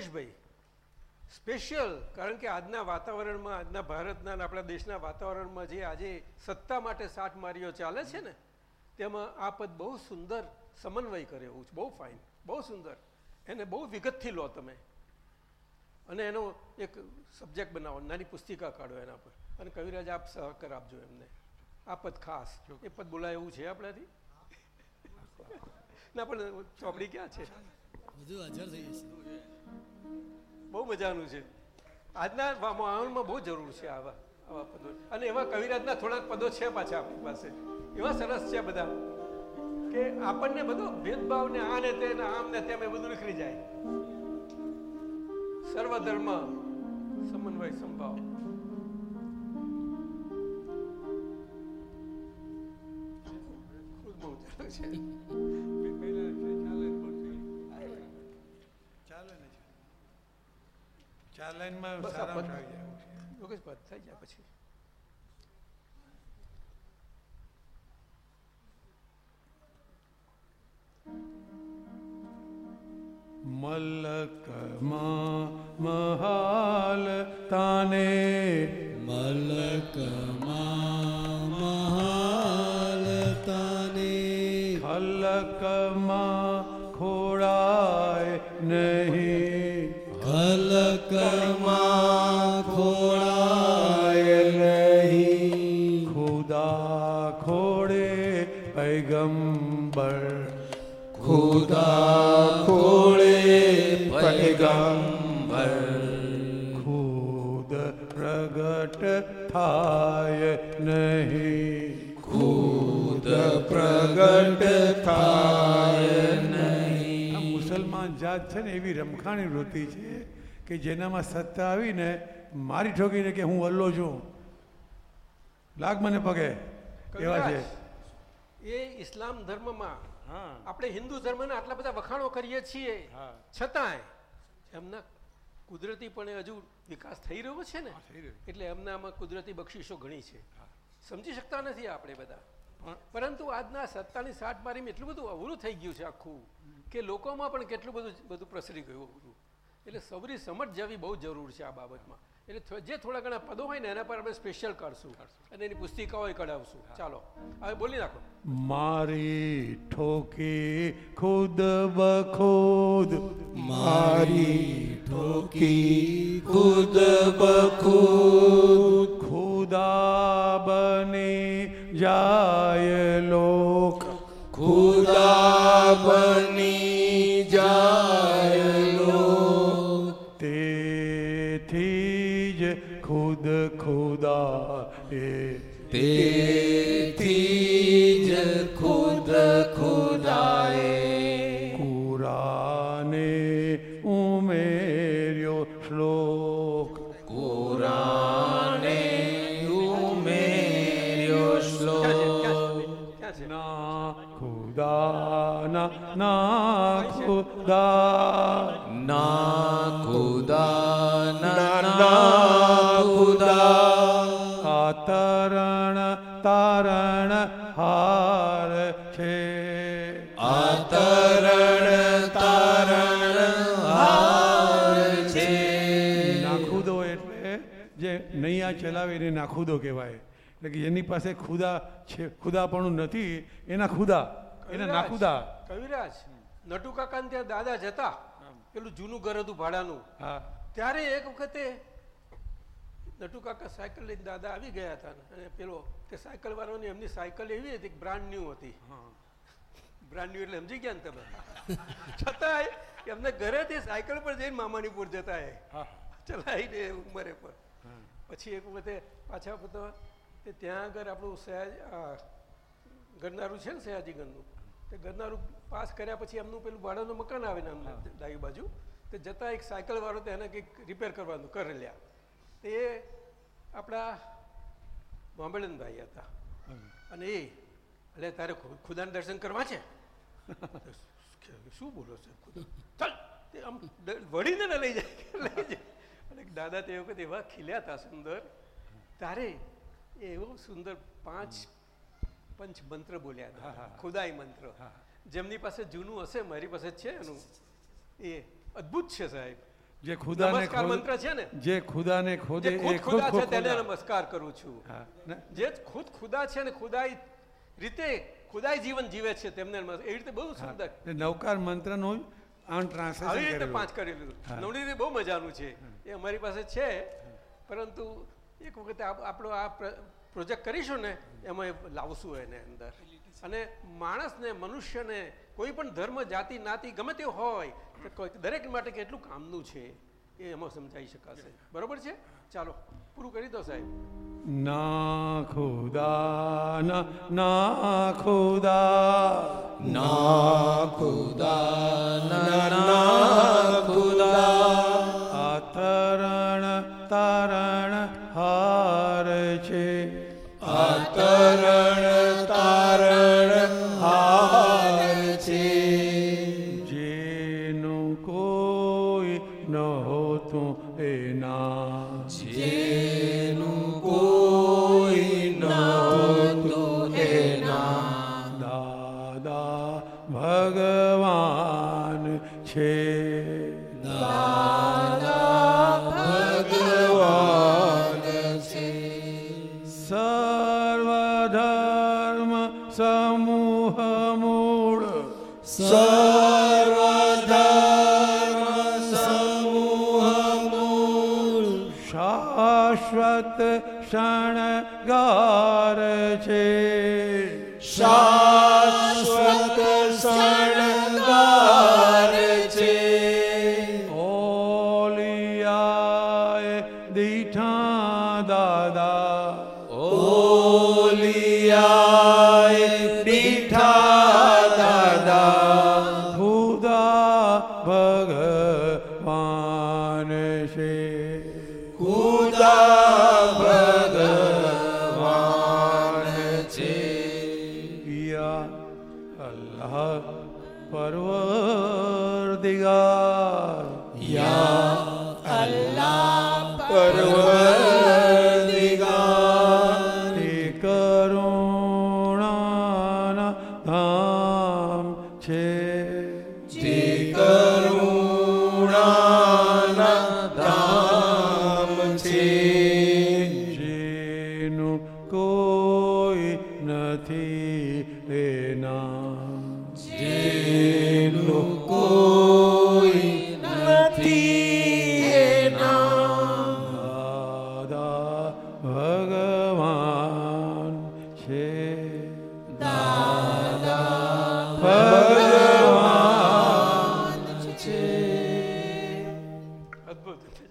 યોગેશભાઈ સ્પેશિયલ કારણ કે આજના વાતાવરણમાં આજના ભારતના અને આપણા દેશના વાતાવરણમાં જે આજે સત્તા માટે સાઠ મારીઓ ચાલે છે ને તેમાં આ પદ બહુ સુંદર સમન્વય કરે એવું છે. બહુ ફાઇન બહુ સુંદર. એને બહુ વિગતથી લો તમે. અને એનો એક સબ્જેક્ટ બનાવો નાની પુસ્તિકા કાઢો એના પર. અને કવિરાજ આપ સહકાર આપજો એમને. આ પદ ખાસ. એ પદ બોલાય એવું છે આપણાથી? ના પણ ચોપડી ક્યાં છે? બધું હાજર થઈ જશે. બહુ મજાનું છે. આજના માહોલમાં બહુ જરૂર છે આવા આવા પદો. અને એવા કવિરાજના થોડાક પદો છે પાછા આપણી પાસે. એવા સરસ છે બધા. કે આપણને બધો ભેદભાવ ને આ ને તે ને આમ ને તેમ એ બધું નીકળી જાય. સર્વધર્મ સમન્વય સંભાવ ખુદ બહુ છે. ચાર લાઈનમાં સારાંશ આવી જાય યોગેશ પદ થઈ જાય પછી. મલકમાં મહાલ તાને. મલકમાં મહાલ તાને. ખલકમાં ખોડાય નહીં. ખલકમાં ખોળાય નહીં. ખુદા ખોડે પૈગંબર. ખુદા ખોળે પૈગંબર. ખુદ પ્રગટ થાય નહીં. થાય નહીં મુસલમાન જાત છે ને એવી રમખાણી વૃત્તિ છે કે જેનામાં સત્તા આવીને મારી ઠોકીને કે હું અલ્લો છું. લાગ મને પગે. એવા છે. એ ઇસ્લામ ધર્મમાં હા. આપણે હિન્દુ ધર્મના આટલા બધા વખાણો કરીએ છીએ. છતાંય એમના કુદરતીપણે હજુ વિકાસ થઈ રહ્યો છે ને? એટલે એમનામાં કુદરતી બક્ષિસો ઘણી છે. સમજી શકતા નથી આપણે બધા. પરંતુ આજના સત્તાની સાઠ મારીમાં એટલું બધું અવરું થઈ ગયું છે આખું કે લોકોમાં પણ કેટલું બધું બધું પ્રસરી ગયું અવરું એટલે સૌરી સમજ જવી બહુ જરૂર છે આ બાબતમાં. એટલે જે થોડા ઘણા પદો હોય ને એના પર આપણે સ્પેશિયલ કરશું. અને એની પુસ્તિકાઓ કઢાવશું. ચાલો હવે બોલી નાખો. મારી ઠોકી ખુદ બખુદ. મારી ઠોકી ખુદ બખુદ ખુદા બની જાય લોક. ખુદા બની તેથી જ ખુદ ખુદાએ કુરાને ઉમેર્યો શ્લોક કુરાને ઉમેર્યો શ્લોક ના ખુદા ના ખુદા ના ખુદા ના આ તરણ તારણ હાર છે આ તરણ તારણ હાર છે નાખુદો એટલે જે નૈયા ચલાવે એને નાખુદો કહેવાય. એટલે કે જેની પાસે ખુદા છે ખુદાપણું નથી એના ખુદા એના નાખુદા. કવિરાજ નટુ કાકા ત્યાં દાદા જતા પેલું જૂનું ઘર હતું ભાડાનું. હા. ત્યારે એક વખતે નટુ કાકા સાયકલ લઈને દાદા આવી ગયા હતા ને. અને પેલો તે સાયકલ વાળાની એમની સાયકલ એવી હતી બ્રાન્ડ ન્યૂ હતી. બ્રાન્ડ ન્યૂ એટલે સમજી ગયા ને તમે? છતાંય એમને ઘરેથી સાયકલ પર જઈને મામાનીપુર જતા એ. ચલાવીને ઉંમરે પર પછી એક વખતે પાછા બધા તે ત્યાં આગળ આપણું સયાજ ગરનારું છે ને સયાજીગંજનું? તે ગરનારું પાસ કર્યા પછી એમનું પેલું ભાડાનું મકાન આવે ને અમને ડાબી બાજુ. તે જતાં એક સાયકલવાળો તેને કંઈક રિપેર કરવાનું કરેલ્યા. તે આપણા મોહમ્મદનભાઈ હતા. અને એ એટલે તારે ખુદાને દર્શન કરવા છે? શું બોલો છે ખુદા? ચાલ તે આમ વળીને ને લઈ જાય *laughs* લઈ જાય. અને દાદા તે વખતે એવા ખીલ્યા હતા સુંદર. તારે એવો સુંદર પાંચ પંચ મંત્ર બોલ્યા હતા. ખુદાઈ મંત્ર. જેમની પાસે જૂનું હશે મારી પાસે છે એનું. એ અદ્ભુત છે સાહેબ. જે ખુદાને નમસ્કાર મંત્ર છે ને? જે ખુદાને ખોદે એ ખુદ ખુદ ખુદા છે તેને નમસ્કાર કરું છું. જે ખુદ ખુદા છે ને ખુદાઈ રીતે ખુદાઈ જીવન જીવે છે તેમને એ એવી રીતે બહુ સુંદર. નવકાર મંત્રનું આમ ટ્રાન્સલેશન આવી રીતે પાંચ કરેલું. નવડી બહુ મજાનું છે. એ અમારી પાસે છે પરંતુ એક વખતે આપણો આ પ્ર- પ્રોજેક્ટ કરીશું ને એમાં એ લાવશું એને અંદર. અને માણસને મનુષ્યને કોઈ પણ ધર્મ જાતિ નાતિ ગમે તે હોય તો કોઈ- દરેક માટે કેટલું કામનું છે એ એમાં સમજાઈ શકાશે. બરોબર છે? ચાલો પૂરું કરી દો સાહેબ. ના ખુદા ના ના ખુદા. ના ખુદા ના ના ખુદા. આ તારણ હાર છે. આતરણ તરણ Shana કોઈ નથી એના. દાદા ભગવાન છે. અદ્ભુત આ છે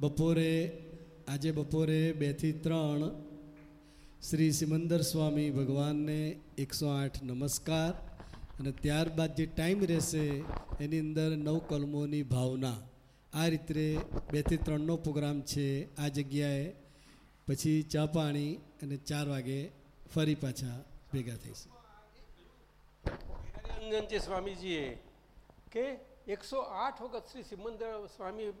બપોરે આજે બપોરે બેથી ત્રણ શ્રી સિમંદર સ્વામી ભગવાનને એકસો આઠ નમસ્કાર. અને ત્યારબાદ જે ટાઈમ રહેશે, એની અંદર નવ કલમોની ભાવના. આ રીતે બેથી ત્રણનો પ્રોગ્રામ છે આ જગ્યાએ. પછી ચા પાણી અને ચાર વાગે ફરી પાછા ભેગા થઈશું. અંજનજી સ્વામીજીએ કે એકસો આઠ વખત શ્રી સિમંદર સ્વામી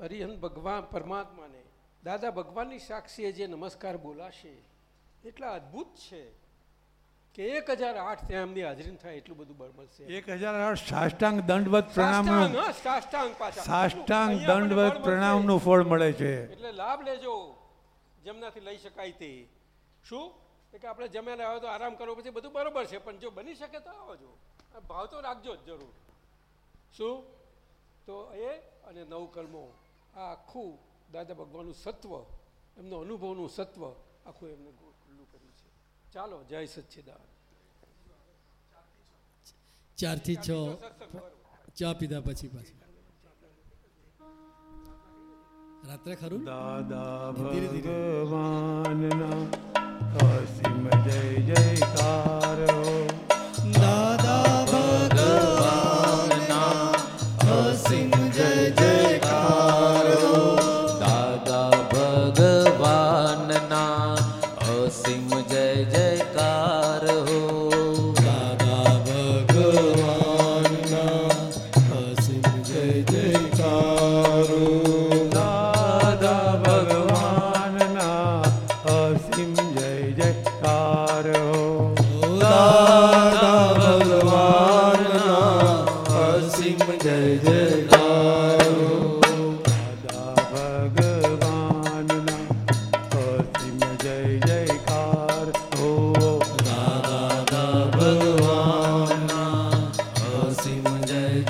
હરિહન ભગવાન પરમાત્માને, દાદા, ભગવાનની સાક્ષીએ જે નમસ્કાર બોલાશે, એટલા અદ્ભુત છે. કે એક હજાર આઠ ત્યાં એમની હાજરી થાય એટલું બધું બળ મળશે. એક હજાર આઠ સાષ્ટાંગ દંડવત પ્રણામ સાષ્ટાંગ પાછા. સાષ્ટાંગ દંડવત. પ્રણામનું ફળ મળે છે. એટલે લાભ લેજો. જેમનાથી લઈ શકાય તે. શું? કે આપણે જમ્યા આવ્યો તો આરામ કરવો પછી બધું બરોબર છે પણ જો બની શકે તો આવજો ભાવ તો રાખજો જ જરૂર. શું? તો એ અને નવ કર્મો આ આખું દાદા ભગવાનનું સત્વ એમનો અનુભવનું સત્વ આખું એમને ચાલો જય સચ્ચિદાન ચારથી છ. ચા પીધા પછી પાછું. રાત્રે ખરું? દાદા ધીરે ધીરે. ભગવાનના અસીમ જય જયકાર.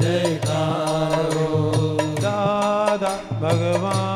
જયકારો દાદા ભગવાનના